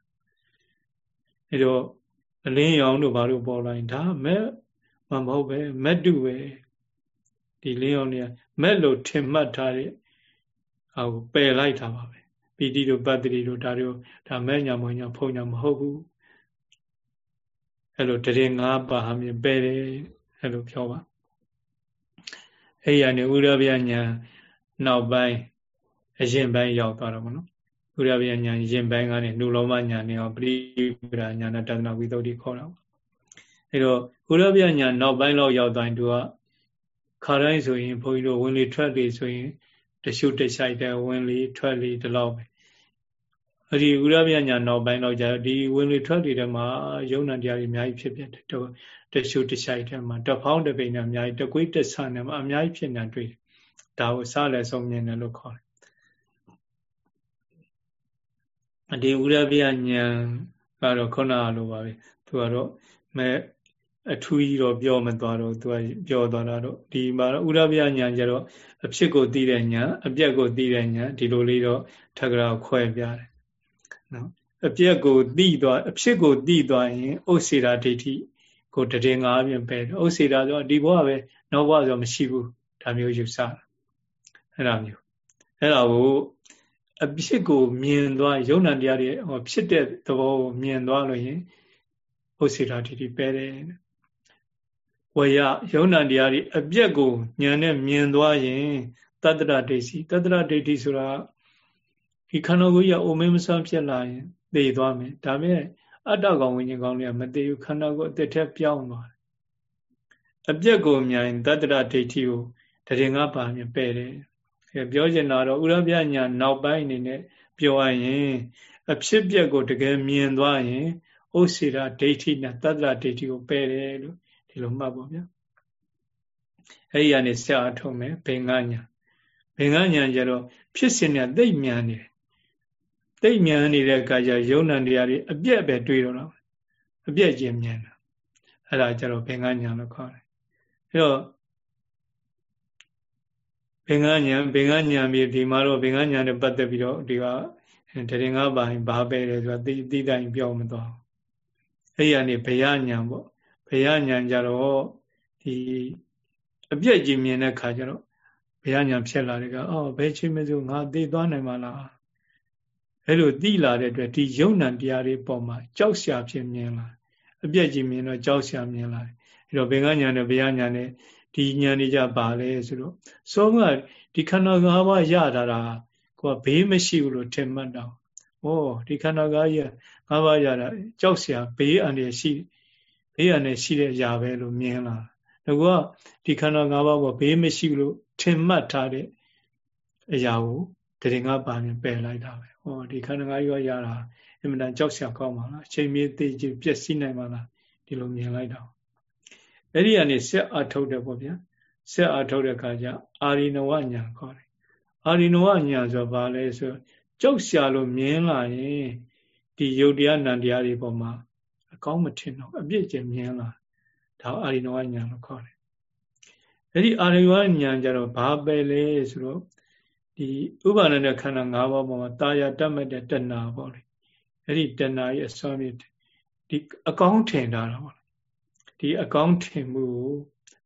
အဲ့တော့အလင်းရောင်တို့ဘာလို့ပေါ်လာရင်ဒါမဲ့မမဟုတ်ပဲမက်တုပဲဒီလင်းရောင်တွေကမက်လို့ထင်မှတ်ထားတဲ့ဟာကိုပယ်လိုက်တာပါပဲ ပီတိတို့ပတ္တိတို့ဒါတို့ဒါမဲ့ညာမညာဖုံညာမဟုတ်ဘူးအဲ့လိုတရင်၅ပါးဟာမြင်ပယ်တယ်အဲ့လိုပြောပါအဲ့ရနေဥရဗျညာနောက်ပိုင်းအရင်ပိုင်းရောက်သွားတော့မနော်ဥရဗျညာရင်ပိုင်းကနေနုလောမညာနဲ့ပရိပရာညာနဲ့တဒနာဝိသုဒ္ဓိခေါ်တာအဲတော့ဥရဗျညာနောက်ပိုင်းလောက်ရောက်တိုင်းသူကခါတိုင်းဆိုရင်ဘုန်းကြီးတို့ဝင်လေထွက်လေဆိုရင် တရှုတရှိုက်တဲ့ဝင်လေထွက်လေဒီလောက်ပဲအဲ့ဒီဥရဗျညာနောက်ပိုင်းလောက်ကျဒီဝင်လေထွက်လေတဲ့မှာယုံနာတရားတွေအများကြီးဖြစ်ဖြစ်တယ်တရှုတရှိုက်တဲ့မှာတဖောင်းတပိန်နဲ့အများကြီးတကွေးတဆန်နဲ့မှာအများကြီးဖြစ်နေတွေ့တယ်ဒါကိုစလည်းဆုံးမြင်တယ်လို့ခေါ်တယ်ဒီဥရဗျဉာဏ်ကတော့ခုနလိုပါပဲသူကတော့မဲ အထူးကြီးတော့ပြောမသွားတော့သူကပြောသွားတာတော့ဒီမှာဥရဗျညာကျတော့အဖြစ်ကိုသိတဲ့ညာအပြက်ကိုသိတဲ့ညာဒီလိုလေးတော့ထကရာခွဲပြတယ်နော်အပြက်ကိုသိသွားအဖြစ်ကိုသိသွားရင်ဥစ္စေရာဒိဋ္ဌိကိုတည်ငါအပြင်ပဲဥစ္စေရာဆိုဒီဘဝပဲနောက်ဘဝဆိုမရှိဘူးဒါမျိုးယူဆတာအဲ့ဒါမျိုးအဲ့ဒါကိုအဖြစ်ကိုမြင်သွားယုံနာတရားတွေဟောဖြစ်တဲ့သဘောကိုမြင်သွားလို့ရင်ဥစ္စေရာဒိဋ္ဌိပဲတယ် ဝရယုံနာတရားတွေအပြက်ကိုဉာဏ်နဲ့မြင်သွားရင်တတ္တရဒိဋ္ဌိတတ္တရဒိဋ္ဌိဆိုတာဒီခန္ဓာကိုယ်ကြီးအိုမင်းမဆန်းဖြစ်လာရင်သိသွားမယ်ဒါပေမဲ့အတ္တကောင်ဝိညာဉ်ကောင်တွေကမသိဘူးခန္ဓာကိုယ်အသက်ထက်ပြောင်းသွားတယ်အပြက်ကိုမြင်တတ္တရဒိဋ္ဌိကိုတရင်ကပါမြပဲ့တယ်ပြောချင်တာတော့ဥရပြညာနောက်ပိုင်းအနေနဲ့ပြောရရင်အဖြစ်ပြက်ကိုတကယ်မြင်သွားရင်ဥစ္စေရာဒိဋ္ဌိနဲ့တတ္တရဒိဋ္ဌိကိုပယ်တယ်လို့ ဒီလိုမှတ်ပါဗျာအဲ့ဒီကနေဆက်အထုံးမယ်ဘင်္ဂညာဘင်္ဂညာကျတော့ဖြစ်စဉ်နဲ့သိပ်မြန်နေတယ်သိပ်မြန်နေတဲ့အခါကျယုံနံတရားတွေအပြက်ပဲတွေးတော့တာအပြက်ချင်းမြန်တာအဲ့ဒါကျတော့ဘင်္ဂညာလို့ခေါ်တယ်အဲ့တော့ဘင်္ဂညာဘင်္ဂညာပြီးဒီမှာတော့ဘင်္ဂညာနဲ့ပတ်သက်ပြီးတော့ဒီကတရင်ငါးပိုင်းဘာပဲလဲဆိုတာသိသိတိုင်းပြောမသွားအဲ့ဒီကနေဘယညာပေါ့ ရဉာဏ်ကြတော့ဒီအပြည့်ကြီးမြင်တဲ့ခါကျတော့ဘုရားညာဖြစ်လာတယ်ကအော်ဘယ်ချိန်မစိုးငါသိသွားနိုင်မှာလားအဲ့လိုသိလာတဲ့အတွက်ဒီယုံ nant တရားတွေပေါ်မှာကြောက်ရှာဖြစ်မြင်လာအပြည့်ကြီးမြင်တော့ကြောက်ရှာမြင်လာအဲ့တော့ဘင်္ဂညာနဲ့ဘုရားညာနဲ့ဒီညာနေကြပါလေဆိုတော့ဆုံးကဒီခန္ဓာ၅ပါးရတာတာကိုကဘေးမရှိဘူးလို့ထင်မှတ်တော့ဩဒီခန္ဓာ၅ပါးရ၅ပါးရတာကြောက်ရှာဘေးအန္တရာယ်ရှိတယ် ဘေးရနဲ့ရှိတဲ့အရာပဲလို့မြင်လာတာဒါကဒီခန္ဓာ၅ပါးကဘေးမရှိလို့ထင်မှတ်ထားတဲ့အရာကိုတရင်ကပါရင်ပယ်လိုက်တာပဲဟောဒီခန္ဓာ၅ရောရတာအမှန်တန်ကြောက်စရာကောင်းပါလားအချိန်မြေသေးချင်ပျက်စီးနိုင်ပါလားဒီလိုမြင်လိုက်တော့အဲ့ဒီကနေဆက်အထုတ်တယ်ပေါ့ဗျာဆက်အထုတ်တဲ့အခါကျအာရိနဝညာခေါ်တယ်အာရိနဝညာဆိုဘာလဲဆိုကြောက်စရာလို့မြင်လာရင်ဒီယုတ်တရားနံတရားတွေပေါ်မှာ ကောင်းမထင်တော့အပြစ်ကျင်မြင်လာဒါအာရိနဝညာလို့ခေါ်တယ်အဲ့ဒီအာရိနဝညာကြတော့ဘာပဲလဲဆိုတော့ဒီဥပါဒနဲ့ခန္ဓာ၅ပါးပေါ်မှာတာယာတတ်မဲ့တဲ့တဏှာပေါ့လေအဲ့ဒီတဏှာရဲ့အစွမ်းမြစ်ဒီအကောင်းထင်တာပေါ့ဒီအကောင်းထင်မှုကို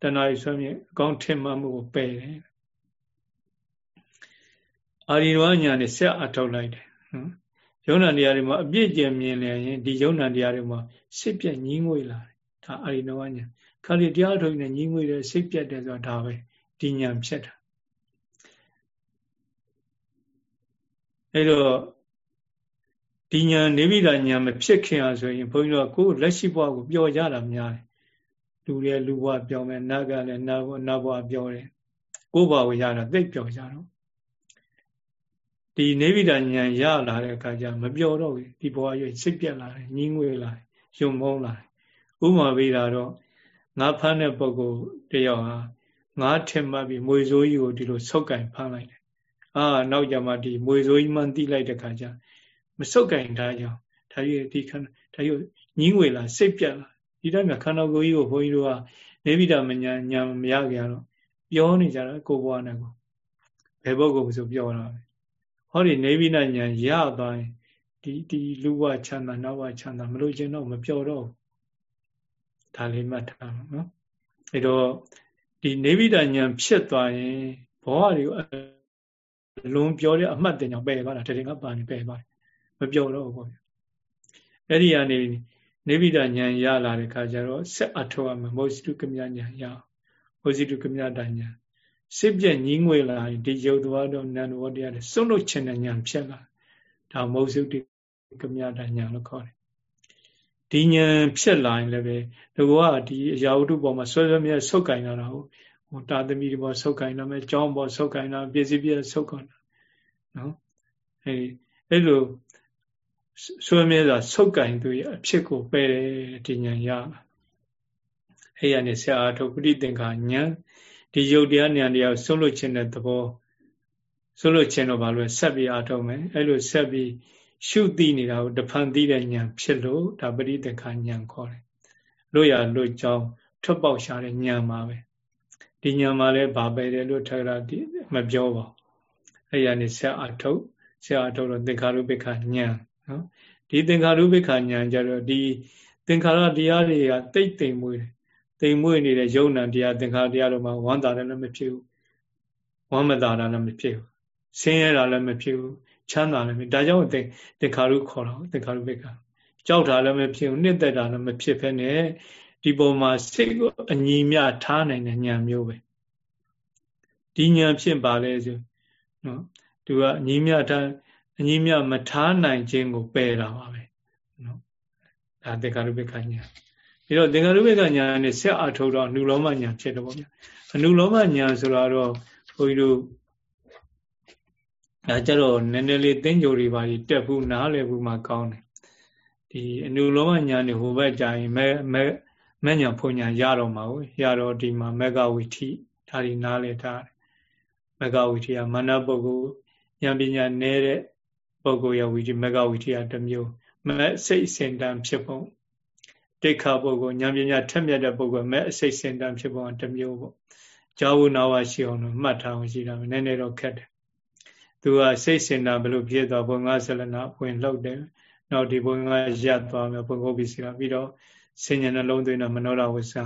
တဏှာကြီးဆွမ်းမြင်အကောင်းထင်မှမှုကိုပယ်တယ်အာရိဝညာနဲ့ဆက်အထောက်လိုက်တယ်နော် ယုံနာတရားတွေမှာအပြည့်ကျင်မြင်လျင်ဒီယုံနာတရားတွေမှာစိတ်ပြက်ညင်းငွေလာတယ်ဒါအာရိနဝညာခါလီတရားထုတ်နေညင်းငွေတယ်စိတ်ပြက်တယ်ဆိုတာဒါပဲဒီညာဖြစ်တာအဲ့တော့ဒီညာနေမိတာညာမဖြစ်ခင်အောင်ဆိုရင်ဘုန်းကြီးတို့ကကိုယ်လက်ရှိဘဝကိုပျော်ကြတာများတယ်လူရဲ့လူဘဝပြောင်းမယ်နတ်ကလည်းနတ်ဘဝနတ်ဘဝပြောင်းတယ်ကိုယ်ဘဝကိုရတာသိပျော်ကြတော့ ဒီနေဗိဒဉာဏ်ရလာတဲ့အခါကျမပျော်တော့ဘူးဒီဘဝရွေးစိတ်ပြက်လာတယ်ညင်းငွေလာတယ်ယုံမုန်းလာတယ်ဥမာပေးတာတော့ငါဖမ်းတဲ့ပုဂ္ဂိုလ်တယောက်ဟာငါထင်မှတ်ပြီးမွေစိုးကြီးကိုဒီလိုဆုပ်ကင်ဖမ်းလိုက်တယ်အာနောက်ကြမှာဒီမွေစိုးကြီးမှန်းတိလိုက်တဲ့ခါကျမဆုပ်ကင်ထားကြအောင်ဒါကြီးဒီခန္ဓာဒါကြီးညင်းငွေလာစိတ်ပြက်လာဒီတိုင်းမှာခန္ဓာကိုယ်ကြီးကိုဘုန်းကြီးတို့ကနေဗိဒမညာညာမရကြတော့ပြောနေကြတာကိုဘွားနဲ့ကိုဘယ်ဘုတ်ကိုဆိုပြောတာပဲ ဟောဒီနေဗိဒညာရသွားရင်ဒီဒီလူဝချမ်းသာနောက်ဝချမ်းသာမလို့ခြင်းတော့မပြောတော့ဒါလေးမှတ်ထားနော်အဲတော့ဒီနေဗိဒညာဖြစ်သွားရင်ဘောဟတွေကိုအလုံးပြောတဲ့အမှတ်တင်ကြောင့်ပယ်သွားတာတရင်ကပါနေပယ်သွားတယ်မပြောတော့ဘူးပေါ့အဲ့ဒီကနေနေဗိဒဉာဏ်ရလာတဲ့ခါကျတော့ဆက်အထောက်အမှမောဇိတုကမြဉာဏ်ရမောဇိတုကမြတဉာဏ် စစ်ပြက်ညီးငွေလာဒီယုတ်သွားတော့နန္ဒဝတရားတွေစွန့်လို့ခြင်းတဲ့ဉာဏ်ဖြစ်လာဒါမောဇိတုကမြတဉာဏ်လို့ခေါ်တယ်ဒီဉာဏ်ဖြစ်လာရင်လည်းပဲဒီကောကဒီအရာဝတ္ထုပေါ်မှာဆွဲဆွဲမြဲဆုတ်ကင်လာတာဟုတ်ဟိုတာသမီတွေပေါ်ဆုတ်ကင်လာမယ်ကြောင်းပေါ်ဆုတ်ကင်လာပြည့်စည်ပြည့်ဆုတ်ကင်လာနော်အဲအဲ့လိုဆွေးမြဲစွာဆုတ်ကင်သူရဲ့အဖြစ်ကိုပယ်တယ်ဒီဉာဏ်ရအဲ့ရနေဆရာအထုတ်ပဋိသင်္ခာဉာဏ် ဒီယုတ်တရားဉာဏ်တရားဆုံးလို့ခြင်းတဲ့သဘောဆုံးလို့ခြင်းတော့ဘာလို့ဆက်ပြီးအထုတ်မယ်အဲ့လိုဆက်ပြီးရှုသိနေတာကိုတဖန်သိတဲ့ဉာဏ်ဖြစ်လို့ဒါပဋိသင်္ခာဉာဏ်ခေါ်တယ်လွတ်ရလွတ်ကြောင်းထွက်ပေါက်ရှာတဲ့ဉာဏ်ပါပဲဒီဉာဏ်မှာလည်းဗာပဲတယ်လို့ထက်တာမပြောပါဘူးအဲ့ရနေဆက်အထုတ်ဆက်အထုတ်တော့သင်္ခါရုပ္ပခဉာဏ်နော်ဒီသင်္ခါရုပ္ပခဉာဏ်ကြတော့ဒီသင်္ခါရတရားတွေကတိတ်တိမ်မွေးတယ် တိမ်မွေးနေတဲ့ယုံနံတရားသင်္ခါရတရားတို့မှာဝမ်းသာတယ်လည်းမဖြစ်ဘူးဝမ်းမသာတာလည်းမဖြစ်ဘူးဆင်းရဲတာလည်းမဖြစ်ဘူးချမ်းသာလည်းမဒါကြောင့်သင်သင်္ခါရုခေါ်တာသင်္ခါရုပ္ပခကြောက်တာလည်းမဖြစ်ဘူးနှစ်သက်တာလည်းမဖြစ်ဖ ೇನೆ ဒီပုံမှာစိတ်ကိုအညီမြထားနိုင်တဲ့ဉာဏ်မျိုးပဲဒီဉာဏ်ဖြစ်ပါလေဆိုနော်သူကအညီမြထားအညီမြမထားနိုင်ခြင်းကိုပယ်တာပါပဲနော်ဒါသင်္ခါရုပ္ပခဉာဏ် ပြီးတော့သင်္ခါရုပ္ပခဉာဏ်နဲ့ဆက်အထုတ်တော့အနုလောမဉာဏ်ဖြစ်တယ်ပေါ့ဗျာအနုလောမဉာဏ်ဆိုတာတော့ဘုန်းကြီးတို့ဒါကြတော့နည်းနည်းလေးသင်္ကြိုတွေပါတက်ဘူးနားလည်ဘူးမှကောင်းတယ်ဒီအနုလောမဉာဏ်တွေဟိုဘက်ကြာရင်မဲမဲမဲ့ညာဖွညာရတော့မှာကိုရတော့ဒီမှာမဂဝိထိဒါဒီနားလေထားတယ်မဂဝိထိကမနပုဂ္ဂိုလ်ဉာဏ်ပညာနည်းတဲ့ပုဂ္ဂိုလ်ရဝိထိမဂဝိထိကတစ်မျိုးမဲ့စိတ်စင်တန်ဖြစ်ပုံ တိခါပုဂ္ဂိုလ်ဉာဏ်ပညာထက်မြက်တဲ့ပုဂ္ဂိုလ်မဲ့စိတ်စင်တန်ဖြစ်ပုံတစ်မျိုးပေါ့ကြောဝနာဝရှိအောင်လို့မှတ်ထားအောင်ရှိတာနည်းနည်းတော့ခက်တယ်သူကစိတ်စင်တန်ဘလို့ဖြစ်သွားဘုံငါဆလနာဝင်လောက်တယ်နောက်ဒီဘုံငါရပ်သွားမယ်ဘုံကုတ်ပြီးစီတာပြီးတော့ဆင်ញံနှလုံးသွင်းတာမနောရဝဆံ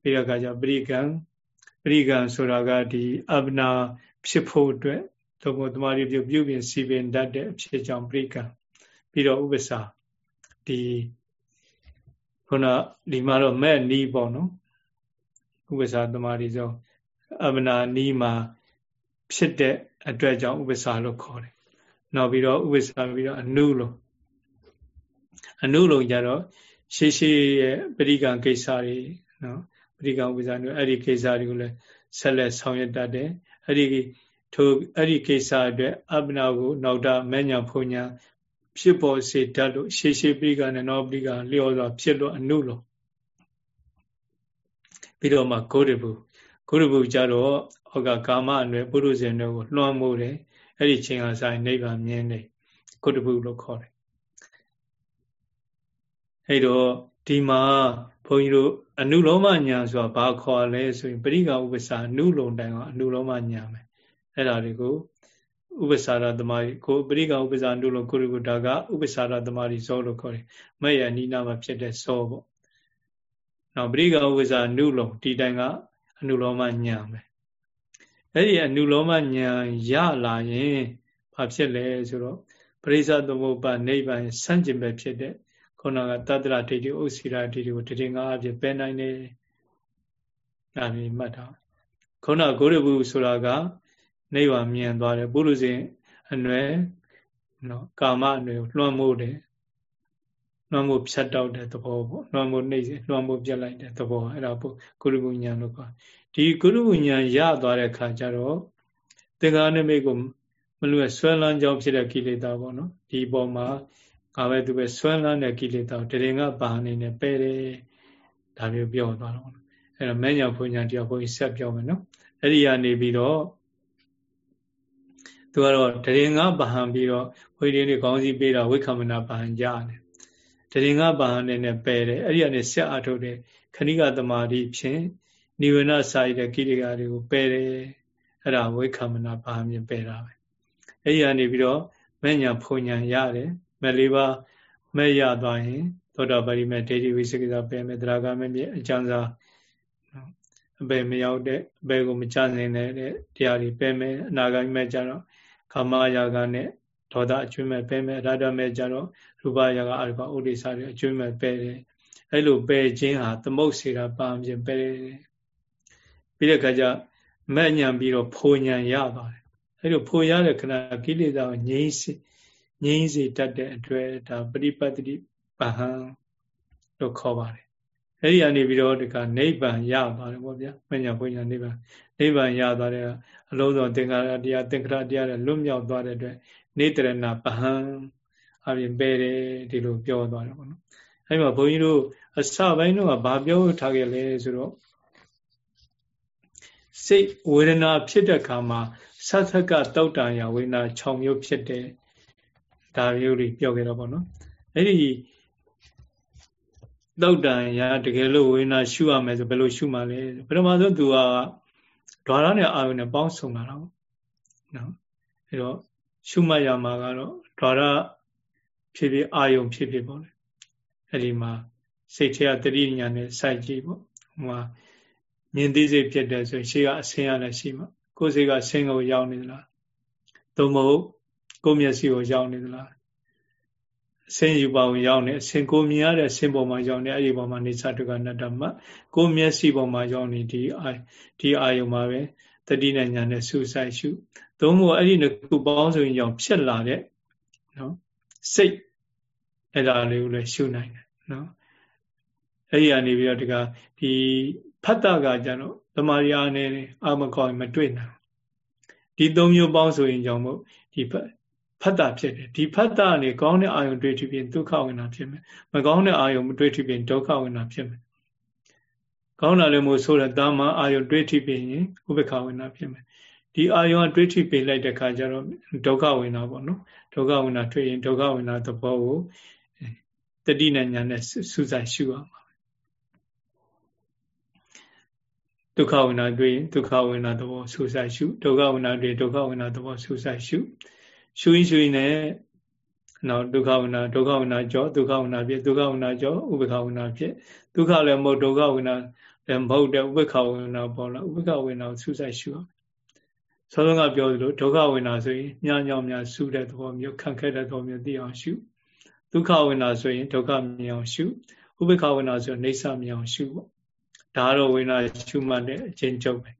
ပြီးတော့ကကြပရိကံပရိကံဆိုတာကဒီအပနာဖြစ်ဖို့အတွက်သို့မဟုတ်တမာရီပြုပြုပြင်စီပင်တတ်တဲ့အဖြစ်ကြောင့်ပရိကံပြီးတော့ဥပ္ပစာဒီ ခုနဒီမှာတော့မဲ့နီးပေါ့နော်ဥပ္ပစာတမာရီဆိုအပနာနီးမှာဖြစ်တဲ့အတွက်ကြောင့်ဥပ္ပစာလို့ခေါ်တယ်နောက်ပြီးတော့ဥပ္ပစာပြီးတော့အနုလုံးအနုလုံးကြတော့ရှေးရှေးရဲ့ပရိကံကိစ္စတွေနော်ပရိကံဥပ္ပဇာတွေအဲ့ဒီကိစ္စတွေကိုလည်းဆက်လက်ဆောင်ရွက်တတ်တယ်အဲ့ဒီထိုအဲ့ဒီကိစ္စအတွက်အပ္ပနာကို နောက်တာမညာဖုန်ညာ ဖြစ်ပေါ်စေတတ်လို့ရှေးရှေးပရိကံနဲ့နောက်ပရိကံလျော်စွာဖြစ်လို့အနုလို့ပြီးတော့မှဂုရပုဂုရပုကြတော့ဟောကကာမအနွယ်ပုရုဇဉ်တို့ကိုလွှမ်းမိုးတယ်အဲ့ဒီချိန်ကဆိုင်နိဗ္ဗာန်မြင်တယ်ဂုရပုလို့ခေါ်တယ်အဲ့တော့ဒီမှာဘုန်းကြီးတို့အနုလောမညာဆိုတာဘာခေါ်လဲဆိုရင်ပရိက္ခဥပ္ပစာအနုလုံတိုင်ကအနုလောမညာပဲအဲ့ဒါတွေကို ဥပ္ပစာရသမารီကိုပရိက္ခဥပ္ပစာအနုလုံကိုရကုတာကဥပ္ပစာရသမารီဇောလို့ခေါ်တယ်မဲ့ရနိနာမှာဖြစ်တဲ့ဇောပေါ့နောက်ပရိက္ခဥပ္ပစာအနုလုံဒီတိုင်ကအနုလောမညာပဲအဲ့ဒီအနုလောမညာရလာရင်ဘာဖြစ်လဲဆိုတော့ပရိစ္ဆသမုပ္ပါနိဗ္ဗာန်ဆန့်ကျင်ပဲဖြစ်တဲ့ခုနကတတ္တရဒိဋ္ဌိဥစီရာဒိဋ္ဌိကိုတတိငါအဖြစ်ပယ်နိုင်တယ်။ဒါမျိုးမှတ်ထား။ခုနဂုရဘူးဆိုတာက နိဗ္ဗာန်မြင်သွားတယ်ပုရုဇဉ်အနွယ်နော်ကာမအနွယ်လွှမ်းမိုးတယ်။လွှမ်းမိုးဖြတ်တောက်တဲ့သဘောပေါ့။လွှမ်းမိုးနှိမ့်စေလွှမ်းမိုးပြတ်လိုက်တဲ့သဘောအဲ့ဒါပုဂုရဘူးဉာဏ်လို့ခေါ်။ဒီဂုရဘူးဉာဏ်ရသွားတဲ့ခါကျတော့သင်္ကာနမိတ်ကိုမလို့ဆွဲလန်းကြောင်းဖြစ်တဲ့ကိလေသာပေါ့နော်။ဒီပေါ်မှာငါပဲသူပဲဆွဲလန်းတဲ့ကိလေသာတရင်ကပါအနေနဲ့ပယ်တယ်ဒါမျိုးပြောသွားတော့အဲ့တော့မညာဖွညာတရားဘုန်းကြီးဆက်ပြောမယ်နော်အဲ့ဒီကနေပြီးတော့ သူကတော့တရင်ကပါဟံပြီးတော့ဘုန်းကြီးတွေခေါင်းစည်းပေးတာဝိက္ခမနာပါဟံကြားတယ်တရင်ကပါဟံနဲ့နဲ့ပယ်တယ်အဲ့ဒီကနေဆက်အထုတ်တဲ့ခဏိကသမာဓိဖြင့်နိဝေနစာရတဲ့ကိလေသာတွေကိုပယ်တယ်အဲ့ဒါဝိက္ခမနာပါဟံဖြင့်ပယ်တာပဲအဲ့ဒီကနေပြီးတော့မညာဖွညာရတယ်မဲ့လေးပါမဲ့ရသွားရင်သောတာပတိမဲ့ဒေတိဝိသေကိသာပဲမဲ့တရားကမဲ့မြေအကျဉ်းစားအပေမရောက်တဲ့အပေကိုမချနိုင်တဲ့တရားတွေပဲမဲ့အနာဂတ်မဲ့ကြတော့ ကာမရာဂနဲ့ဒေါသအကျွမ်းမဲ့ပဲမဲ့အရဒမဲ့ကြတော့ရူပရာဂအရူပဥဒိစ္စတွေအကျွမ်းမဲ့ပဲတယ်အဲ့လိုပဲခြင်းဟာသမုတ်စေတာပါခြင်းပဲတယ်ပြီးတဲ့အခါကျမဲ့ညံပြီးတော့ဖိုညံရပါတယ်အဲ့လိုဖိုရတဲ့ခဏကိလေသာကိုငြိမ်းစေငြိမ်းစေတတ်တဲ့အတွက်ဒါပရိပတ်တိပဟံလို့ခေါ်ပါတယ် အဲ့ဒီကနေပြီးတော့ဒီကနိဗ္ဗာန်ရပါတယ်ပေါ့ဗျာမညာဘုညာနိဗ္ဗာန်နိဗ္ဗာန်ရသွားတဲ့အလုံးစုံသင်္ခါရတရားသင်္ခါရတရားတွေလွတ်မြောက်သွားတဲ့အတွက်နေတရဏပဟံအပြင်ပဲတယ်ဒီလိုပြောသွားတယ်ပေါ့နော်အဲ့မှာဘုန်းကြီးတို့အစပိုင်းတော့ဗာပြောထားခဲ့လဲဆိုတော့စိတ်ဝေဒနာဖြစ်တဲ့ခါမှာသသကတောက်တံရဝေဒနာ6မျိုးဖြစ်တယ်ဒါမျိုးတွေပြောခဲ့တော့ပေါ့နော်အဲ့ဒီ သုတ်တန်ရတကယ်လို့ဝေဒနာရှုရမယ်ဆိုဘယ်လိုရှုမှလဲပထမဆုံးသူကဓာရနဲ့အာယုန်နဲ့ပေါင်းစုံလာတာပေါ့နော်အဲတော့ရှုမှတ်ရမှာကတော့ဓာရဖြစ်ဖြစ်အာယုန်ဖြစ်ဖြစ်ပေါ့လေအဲ့ဒီမှာစိတ်ထဲကတတိညာနဲ့စိုက်ကြည့်ပေါ့ဟိုမှာမြင်သိစိတ်ဖြစ်တယ်ဆိုရင်ရှေ့ကအဆင်းရလည်းရှိမှာကိုယ်စိတ်ကဆင်းကိုရောက်နေသလားသို့မဟုတ်ကိုယ်မျက်စိကိုရောက်နေသလား ဆင်းယူပါဝင်ရောက်နေအဆင်ကိုမြင်ရတဲ့ဆင်းပေါ်မှာရောက်နေအဲ့ဒီပေါ်မှာနေသတုကနတ္တမကိုမျက်စိပေါ်မှာရောက်နေဒီအာဒီအာယုံမှာပဲတတိနဲ့ညာနဲ့စူဆိုင်ရှုသို့မဟုတ်အဲ့ဒီခုပေါင်းဆိုရင်ကြောင့်ဖြစ်လာတဲ့နော်စိတ်အဲ့ဒါလေးကိုလည်းရှုနိုင်တယ်နော်အဲ့ဒီကနေပြီးတော့ဒီကဒီဖတ်တာကကြတော့သမာရိယာနဲ့အာမကောင်းမတွေ့နိုင်ဒီသုံးမျိုးပေါင်းဆိုရင်ကြောင့်မို့ဒီ ဖတ်တာဖြစ်တယ်ဒီဖတ်တာကနေကောင်းတဲ့အာယုံတွေ့ထပြီးဒုက္ခဝင်တာဖြစ်မယ်မကောင်းတဲ့အာယုံမတွေ့ထပြီးဒုက္ခဝင်တာဖြစ်မယ်ကောင်းတာလည်းမို့ဆိုတဲ့တာမအာယုံတွေ့ထပြီးရင်ဥပ္ပခဝင်တာဖြစ်မယ်ဒီအာယုံကတွေ့ထိပေးလိုက်တဲ့ခါကျတော့ဒုက္ခဝင်တာပေါ့နော်ဒုက္ခဝင်တာတွေ့ရင်ဒုက္ခဝင်တာသဘောကိုတတိနဲ့ညာနဲ့စူးစိုက်ရှုရမှာဒုက္ခဝိနာတွေ့ရင်ဒုက္ခဝိနာသဘောစူးစိုက်ရှုဒုက္ခဝိနာတွေ့ဒုက္ခဝိနာသဘောစူးစိုက်ရှု ရှုရင်ရှုရင်နဲ့နောက်ဒုက္ခဝိနာဒုက္ခဝိနာကြောဒုက္ခဝိနာဖြစ်ဒုက္ခဝိနာကြောဥပ္ပခဝိနာဖြစ်ဒုက္ခလည်းမဟုတ်ဒုက္ခဝိနာလည်းမဟုတ်တဲ့ဥပ္ပခဝိနာပေါ်လာဥပ္ပခဝိနာကိုစူးစိုက်ရှုရဆောဆုံးကပြောသလိုဒုက္ခဝိနာဆိုရင်ညညောင်များစူးတဲ့သဘောမျိုးခံခဲ့တဲ့သဘောမျိုးသိအောင်ရှုဒုက္ခဝိနာဆိုရင်ဒုက္ခမြင်အောင်ရှုဥပ္ပခဝိနာဆိုရင်နေဆမြင်အောင်ရှုပေါ့ဒါတော့ဝိနာရှုမှတ်တဲ့အချင်းချုပ်ပဲ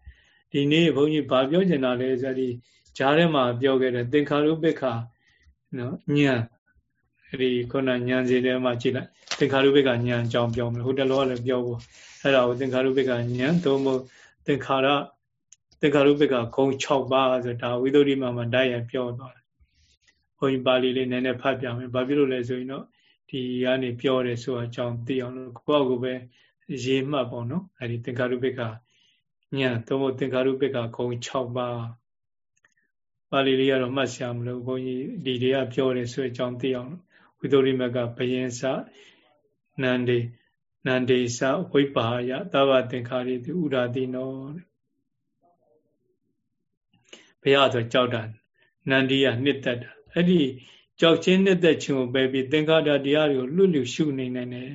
ဒီနေ့ဘုန်းကြီးဗာပြောချင်တာလဲဆိုဒီ ဂျားထဲမှာပြောခဲ့တဲ့သင်္ခါရုပ္ပခနော်ဉာဏ်အဲဒီခုနဉာဏ်စီထဲမှာကြည့်လိုက်သင်္ခါရုပ္ပခဉာဏ်အကြောင်းပြောမယ်ဟိုတလောကလည်းပြောဖို့အဲ့ဒါကိုသင်္ခါရုပ္ပခဉာဏ်သို့မဟုတ်သင်္ခါရသင်္ခါရုပ္ပခဂုံ6ပါးဆိုဒါဝိသုဒ္ဓိမှာမှာတိုက်ရပြောသွားတယ်ဘုန်းကြီးပါဠိလေးနည်းနည်းဖတ်ပြမယ်ဘာဖြစ်လို့လဲဆိုရင်တော့ဒီကနေပြောတယ်ဆိုအကြောင်းသိအောင်လို့ကိုယ့်အကူပဲရေးမှတ်ပေါ့နော်အဲဒီသင်္ခါရုပ္ပကညံသုံးဖို့သင်္ခါရုပ္ပကဂုံ6ပါး ပါဠိလေးကတော့မှတ်ရှာမလို့ဘုန်းကြီးဒီတွေကပြောတယ်ဆိုအကြောင်းသိအောင်ဝိသုရိမကဘယင်္စနန္ဒေနန္ဒေသဝိပါယသဗ္ဗသင်္ခါရိတိဥရာတိနောဘုရားဆိုကြောက်တာနန္ဒီယနှစ်သက်တာအဲ့ဒီကြောက်ချင်းနှစ်သက်ခြင်းကိုပဲပြီးသင်္ခါရတရားတွေကိုလွတ်လွတ်ရှုနေနိုင်တယ်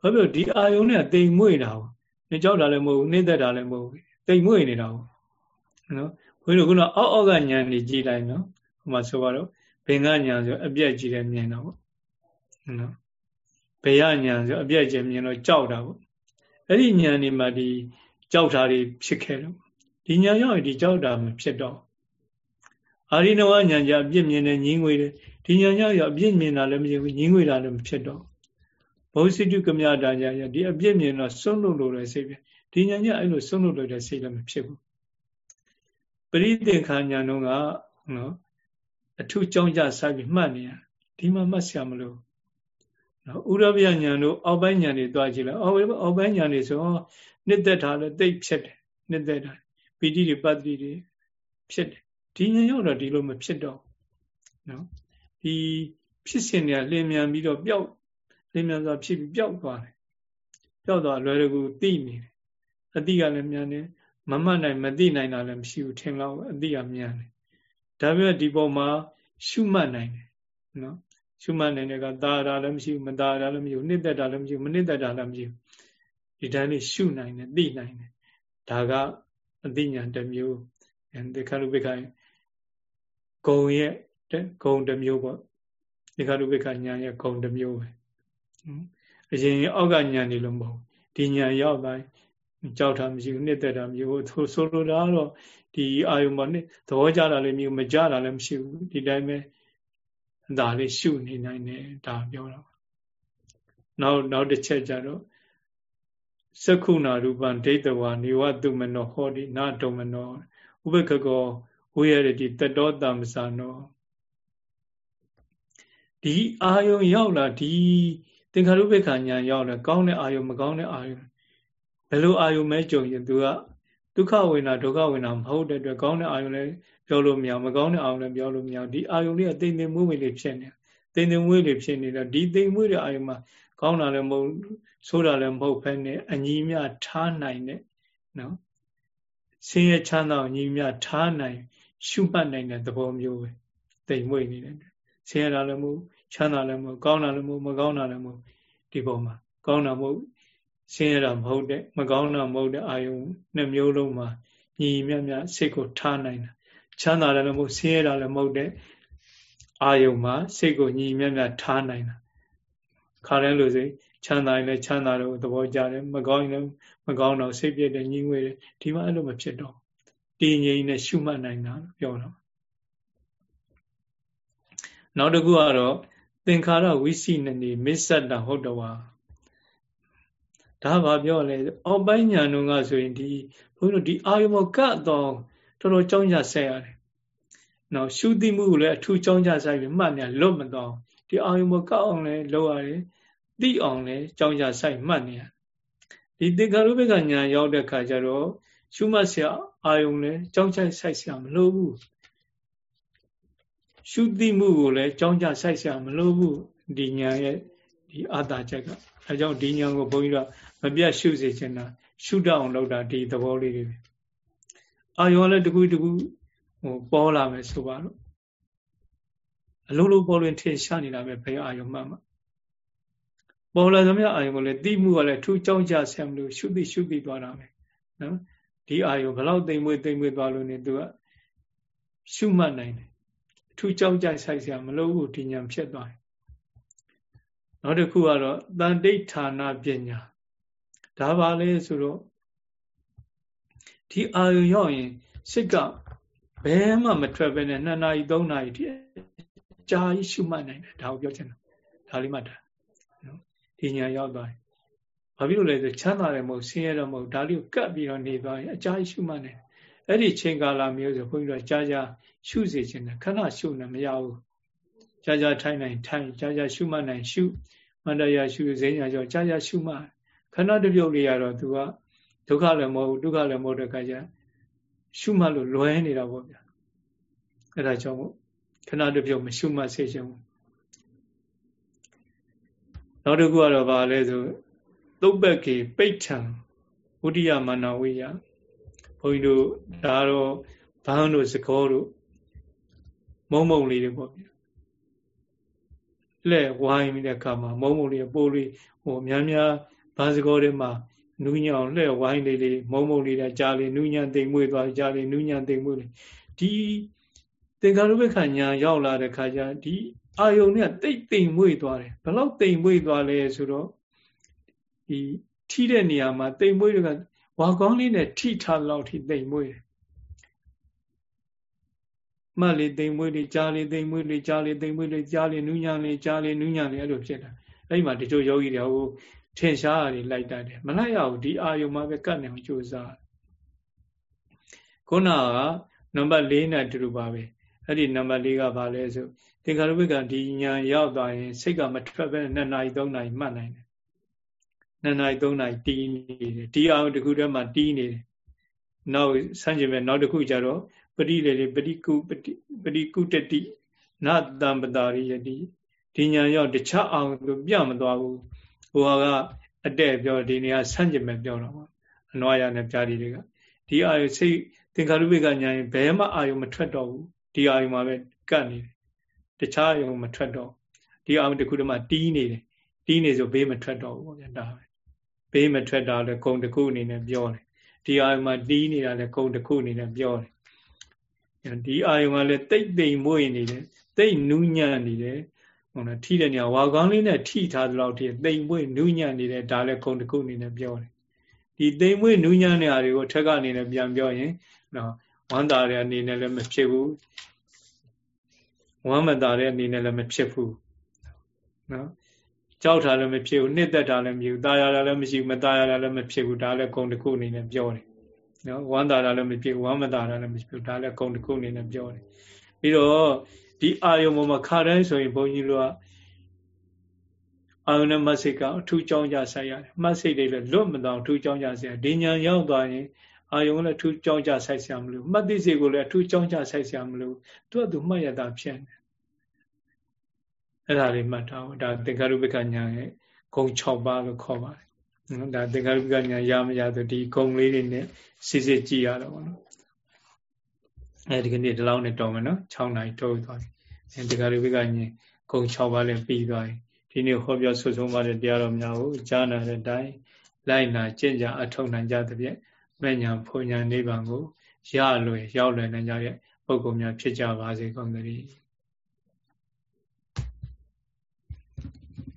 ဘာဖြစ်လို့ဒီအာယုံနဲ့တိမ်မွေ့တာကိုနေကြောက်တာလည်းမဟုတ်ဘူးနှိမ့်သက်တာလည်းမဟုတ်ဘူးတိမ်မွေ့နေတာကိုနော် ဘုန်းကြီးတို့ကအောက်အောက်ကညံနေကြည့်လိုက်နော်ဟိုမှာဆိုတော့ဘင်္ဂညံဆိုအပြက်ကြီးတယ်မြင်တော့နော်ဘေယညံဆိုအပြက်ကြီးမြင်တော့ကြောက်တာပေါ့အဲ့ဒီညံနေမှာဒီကြောက်တာတွေဖြစ်ခဲ့တော့ဒီညံရောက်ရင်ဒီကြောက်တာမဖြစ်တော့အာရိနဝညံကြအပြစ်မြင်တယ်ညင်းငွေတယ်ဒီညံရောက်ရအပြစ်မြင်တာလည်းမဖြစ်ဘူးညင်းငွေတာလည်းမဖြစ်တော့ဘုစိတုကမြတာညာရဒီအပြစ်မြင်တော့စွန့်လို့လို့တဲ့စိတ်ပဲဒီညာညာအဲ့လိုစွန့်လို့လို့တဲ့စိတ်လည်းမဖြစ်ဘူး ပရိသင်္ခာညာတော့ကနော်အထုကြောင်းကြဆိုင်ပြီးမှတ်နေရဒီမှာမှတ်ဆရာမလို့နော်ဥရဗျညာတို့အောက်ပိုင်းညာတွေတွားကြည့်လိုက်အောက်အောက်ပိုင်းညာတွေဆိုနှစ်သက်တာလည်းတိတ်ဖြစ်တယ်နှစ်သက်တာပီတိတွေပတ္တိတွေဖြစ်တယ်ဒီညာရောက်တော့ဒီလိုမဖြစ်တော့နော်ဒီဖြစ်စဉ်တွေကလင်းမြန်ပြီးတော့ပျောက်လင်းမြန်စွာဖြစ်ပြီးပျောက်သွားတယ်ပျောက်သွားလွယ်တကူသိနေတယ်အတိကလည်းမြန်တယ် မမှတ်နိုင်မသိနိုင်တာလည်းမရှိဘူးထင်တော့အတိကမြန်တယ်ဒါပေမဲ့ဒီပုံမှာရှုမှတ်နိုင်တယ်နော်ရှုမှတ်နိုင်တဲ့ကသာရလည်းမရှိဘူးမသာရလည်းမရှိဘူးနှစ်သက်တာလည်းမရှိဘူးမနှစ်သက်တာလည်းမရှိဘူးဒီတိုင်းလေးရှုနိုင်တယ်သိနိုင်တယ်ဒါကအသိဉာဏ်တစ်မျိုးဒီခါလူပိခိုင်ဂုံရဲ့ဂုံတစ်မျိုးပေါ့ဒီခါလူပိခိုင်ညာရဲ့ဂုံတစ်မျိုးပဲအရင်အောက်ကညံနေလို့မဟုတ်ဒီညံရောက်တိုင်း ကြောက်တာမရှိဘူးနှစ်သက်တာမရှိဘူးဆိုဆိုလိုတာကတော့ဒီအာယုံပေါ်နှစ်သဘောကျတာလည်းမရှိဘူးမကြတာလည်းမရှိဘူးဒီတိုင်းပဲဒါလေးရှုနေနိုင်တယ်ဒါပြောတာနောက်နောက်တစ်ချက်ကြတော့သက္ခုနာရူပံဒိဋ္ဌဝါနေဝတုမနောဟောတိနာတုမနောဥပက္ခကောဝိရတိတတောတမ္ပစာနောဒီအာယုံရောက်လာဒီသင်္ခါရုပ္ပခာညာရောက်တယ်ကောင်းတဲ့အာယုံမကောင်းတဲ့အာယုံ ဘယ်လိုအာယုံမဲကြုံရင်သူကဒုက္ခဝေနာဒုက္ခဝေနာမဟုတ်တဲ့အတွက်ကောင်းတဲ့အာယုံလည်းပြောလို့မရမကောင်းတဲ့အာယုံလည်းပြောလို့မရဒီအာယုံလေးကတိမ်တိမ်မွေးမွေးလေးဖြစ်နေတိမ်တိမ်မွေးလေးဖြစ်နေတော့ဒီတိမ်မွေးတဲ့အာယုံမှာကောင်းတာလည်းမဟုတ်ဆိုးတာလည်းမဟုတ်ဖက်နဲ့အညီမြထားနိုင်တဲ့နော်ဆင်းရဲချမ်းသာအညီမြထားနိုင်ရှုမှတ်နိုင်တဲ့သဘောမျိုးပဲတိမ်မွေ့နေတယ်ဆင်းရဲတာလည်းမဟုတ်ချမ်းသာလည်းမဟုတ်ကောင်းတာလည်းမဟုတ်မကောင်းတာလည်းမဟုတ်ဒီပုံမှာကောင်းတာမဟုတ် ဆင်းရဲတာမဟုတ်တဲ့မကောင်းတာမဟုတ်တဲ့အာယုံနှစ်မျိုးလုံးမှာညီမြမြစိတ်ကိုထားနိုင်တာချမ်းသာတယ်လည်းမဟုတ်ဆင်းရဲတာလည်းမဟုတ်တဲ့အာယုံမှာစိတ်ကိုညီမြမြထားနိုင်တာခါတယ်လို့စိချမ်းသာရင်လည်းချမ်းသာတော့သဘောကျတယ်မကောင်းရင်လည်းမကောင်းတော့စိတ်ပြည့်တယ်ညှင်းဝဲတယ်ဒီမှာအဲ့လိုမဖြစ်တော့တည်ငြိမ်နဲ့ရှုမှတ်နိုင်တာပြောတော့နောက်တစ်ခုကတော့သင်္ခါရဝိသိနနေမစ္ဆတဟုတ်တော်ပါ ဒါဘာပြောလဲအောက်ပိုင်းညာတုန်းကဆိုရင်ဒီဘုန်းကြီးတို့ဒီအာယုံကတ်တော့တော်တော်ကြောင်းကြဆက်ရတယ်။နော်ရှုသိမှုကိုလည်းအထူးကြောင်းကြဆက်ပြီးမှတ်နေလွတ်မတော့ဒီအာယုံကတ်အောင်လည်းလုပ်ရတယ်။သိအောင်လည်းကြောင်းကြဆက်မှတ်နေရဒီသင်္ခါရုပ္ပကညာရောက်တဲ့ခါကျတော့ရှုမှတ်ဆရာအာယုံလည်းကြောင်းကြဆက်ဆရာမလိုဘူး။ရှုသိမှုကိုလည်းကြောင်းကြဆက်ဆရာမလိုဘူးဒီညာရဲ့ဒီအာတာချက်ကအဲကြောင့်ဒီညာကိုဘုန်းကြီးတို့ မပြတ်ရှုစေချင်တာရှုတတ်အောင်လုပ်တာဒီသဘောလေးတွေအာယောလည်းတကူတကူဟိုပေါ်လာမယ်ဆိုပါတော့အလုံးလုံးပေါ်လွင်ထင်ရှားနေတာပဲဘယ်အာယောမှမှပေါ်လာသမျှအာယောကိုလည်းတိမှုကလည်းထူးကြောင်းကြဆံမလို့ရှုသိရှုသိသွားတာပဲနော်ဒီအာယောဘလောက်တိမ်မွေးတိမ်မွေးသွားလို့နေသူကရှုမှတ်နိုင်တယ်ထူးကြောင်းကြဆိုင်ဆရာမလို့ဘူးဒီညာဖြစ်သွားတယ်နောက်တစ်ခုကတော့တန်တိဋ္ဌာနာပညာ ဒါပါလေဆိုတော့ဒီအာယုံရောက်ရင်စိတ်ကဘယ်မှမထွက်ပဲနဲ့2နာရီ3နာရီဒီကြာကြီးရှုမှတ်နိုင်တယ်ဒါကိုပြောချင်တာဒါလေးမှတ်တာနော်ဒီညာရောက်သွားတယ်ဘာဖြစ်လို့လဲဆိုချမ်းသာတယ်မဟုတ်ဆင်းရဲတော့မဟုတ်ဒါလေးကိုကပ်ပြီးတော့နေသွားရင်အကြာကြီးရှုမှတ်နိုင်တယ်အဲ့ဒီချိန်ကာလမျိုးဆိုခွင့်ပြီးတော့ကြာကြာရှုစေခြင်းနဲ့ခဏရှုနေမရဘူးကြာကြာထိုင်နိုင်ထိုင်ကြာကြာရှုမှတ်နိုင်ရှုမန္တရာရှုစိညာကြောကြာကြာရှုမှတ် ခဏတပြုတ်လေးရတော့သူကဒုက္ခလည်းမဟုတ်ဒုက္ခလည်းမဟုတ်တဲ့အခါကျရှုမှတ်လို့လွဲနေတာပေါ့ဗျာအဲဒါကြောင့်ခဏတပြုတ်မရှုမှတ်စေချင်ဘူးနောက်တစ်ခုကတော့ဗာလဲဆိုသုတ်ပက်ကေပိဋ္ဌံဝိတ္တယမနာဝိယဘုန်းကြီးတို့ဒါတော့ဘန်းတို့စကောတို့မုံမုံလေးတွေပေါ့ဗျာလက်ဝိုင်းပြီးတဲ့အခါမှာမုံမုံလေးပိုးလေးဟိုများများ ဘာစကောတွေမှာနူးညောင်လှဲ့ဝိုင်းလေးလေးမုံမုံလေးတဲ့ကြားလေးနူးညံသိမ်မွေ့သွားကြားလေးနူးညံသိမ်မွေ့လေးဒီသင်္ကာရုပ္ပခညာရောက်လာတဲ့ခါကျဒီအာယုံနဲ့တိတ်သိမ်မွေ့သွားတယ်ဘလောက်သိမ်မွေ့သွားလဲဆိုတော့ဒီထိတဲ့နေရာမှာတိမ်မွေ့တွေကဝါကောင်းလေးနဲ့ထိထားလောက်ထိတိမ်မွေ့တယ်မှတ်လေးတိမ်မွေးလေးကြားလေးတိမ်မွေးလေးကြားလေးတိမ်မွေးလေးကြားလေးနူးညံလေးကြားလေးနူးညံလေးအဲ့လိုဖြစ်တာအဲ့ဒီမှာတချို့ယောဂီတွေဟို ထင်ရှားရတယ်လိုက်တတ်တယ်မလိုက်ရဘူးဒီအာယုံမှာပဲကတ်နေအောင်ကြိုးစားခုနကနံပါတ်၄နဲ့တူတူပါပဲအဲ့ဒီနံပါတ်၄ကဘာလဲဆိုသင်္ခါရုပ္ပကဒီညာရောက်သွားရင်စိတ်ကမထွက်ပဲ2နာရီ3နာရီမှတ်နိုင်တယ်2နာရီ3နာရီတီးနေတယ်ဒီအာယုံတစ်ခုတည်းမှာတီးနေတယ်နောက်ဆန့်ကျင်မဲ့နောက်တစ်ခုကျတော့ပရိလေလေပရိကုပတိပရိကုတတိနတံပတာရိယတိဒီညာရောက်တခြားအောင်သူပြမသွားဘူး ဟိုကအတဲ့ပြောဒီနေရာဆန့်ကျင်မဲ့ပြောတော့ပေါ့အနွားရနဲ့ပြားဒီတွေကဒီအာယုစိတ်သင်္ခါရုပ္ပကညာရင်ဘယ်မှအာယုမထွက်တော့ဘူးဒီအာယုမှာပဲကတ်နေတယ်တခြားအာယုမထွက်တော့ဒီအာယုတစ်ခုတည်းမှာတီးနေတယ်တီးနေဆိုဘေးမထွက်တော့ဘူးပေါ့ဗျာဒါပဲဘေးမထွက်တာလည်းဂုံတစ်ခုအနေနဲ့ပြောတယ်ဒီအာယုမှာတီးနေတာလည်းဂုံတစ်ခုအနေနဲ့ပြောတယ်ဒီအာယုံကလည်းတိတ်တိမ်မွေ့နေတယ်တိတ်နူးညံ့နေတယ် ဟုတ်လားထိတဲ့နေရာဝါကောင်းလေးနဲ့ထိထားသလောက်ထိတိမ်မွေ့နူးညံ့နေတယ်ဒါလည်းခုံတစ်ခုအနေနဲ့ပြောတယ်ဒီတိမ်မွေ့နူးညံ့နေရာတွေကိုထက်ကနေနဲ့ပြန်ပြောရင်နော်ဝမ်းသာတဲ့အနေနဲ့လည်းမဖြစ်ဘူးဝမ်းမသာတဲ့အနေနဲ့လည်းမဖြစ်ဘူးနော်ကြောက်တာလည်းမဖြစ်ဘူးနှစ်သက်တာလည်းမဖြစ်ဘူးตายရတာလည်းမရှိဘူးမตายရတာလည်းမဖြစ်ဘူးဒါလည်းခုံတစ်ခုအနေနဲ့ပြောတယ်နော်ဝမ်းသာတာလည်းမဖြစ်ဝမ်းမသာတာလည်းမဖြစ်ဒါလည်းဂုံတစ်ခုအနေနဲ့ပြောတယ်ပြီးတော့ ဒီအာယုံပေါ်မှာခါတိုင်းဆိုရင်ဘုန်းကြီးတို့ကအာယုံနဲ့မဆိတ်ကအထူးကြောင်းကြဆိုင်ရတယ်မဆိတ်တွေလည်းလွတ်မတော့အထူးကြောင်းကြဆိုင်ရဒီညာရောက်သွားရင်အာယုံလည်းအထူးကြောင်းကြဆိုင်ဆရာမလို့မှတ်သိစိတ်ကိုလည်းအထူးကြောင်းကြဆိုင်ဆရာမလို့သူကသူမှတ်ရတာဖြစ်နေအဲ့ဒါလေးမှတ်ထားဒါသင်္ခါရုပ္ပကညာရဲ့ဂုံ6ပါးလို့ခေါ်ပါတယ်နော်ဒါသင်္ခါရုပ္ပကညာရမရဆိုဒီဂုံလေးတွေနဲ့စစ်စစ်ကြည့်ရတော့ဗောနော် အဲဒီကနေ့ဒီလောက်နဲ့တော်မယ်နော်6နိုင်တိုးသွားပြီအဲဒီကရုပ္ပကညာဂုံ6ပါးလည်းပြီးသွားပြီဒီနေ့ဟောပြောဆွဆုံးပါတဲ့တရားတော်များကိုကြားနာတဲ့အတိုင်းလိုက်နာကျင့်ကြအထောက်နိုင်ကြသဖြင့်မဲ့ညာဖွညာနိဗ္ဗာန်ကိုရလွယ်ရောက်လွယ်နိုင်ကြတဲ့ပုဂ္ဂိုလ်များဖြစ်ကြပါစေကုန်သတည်း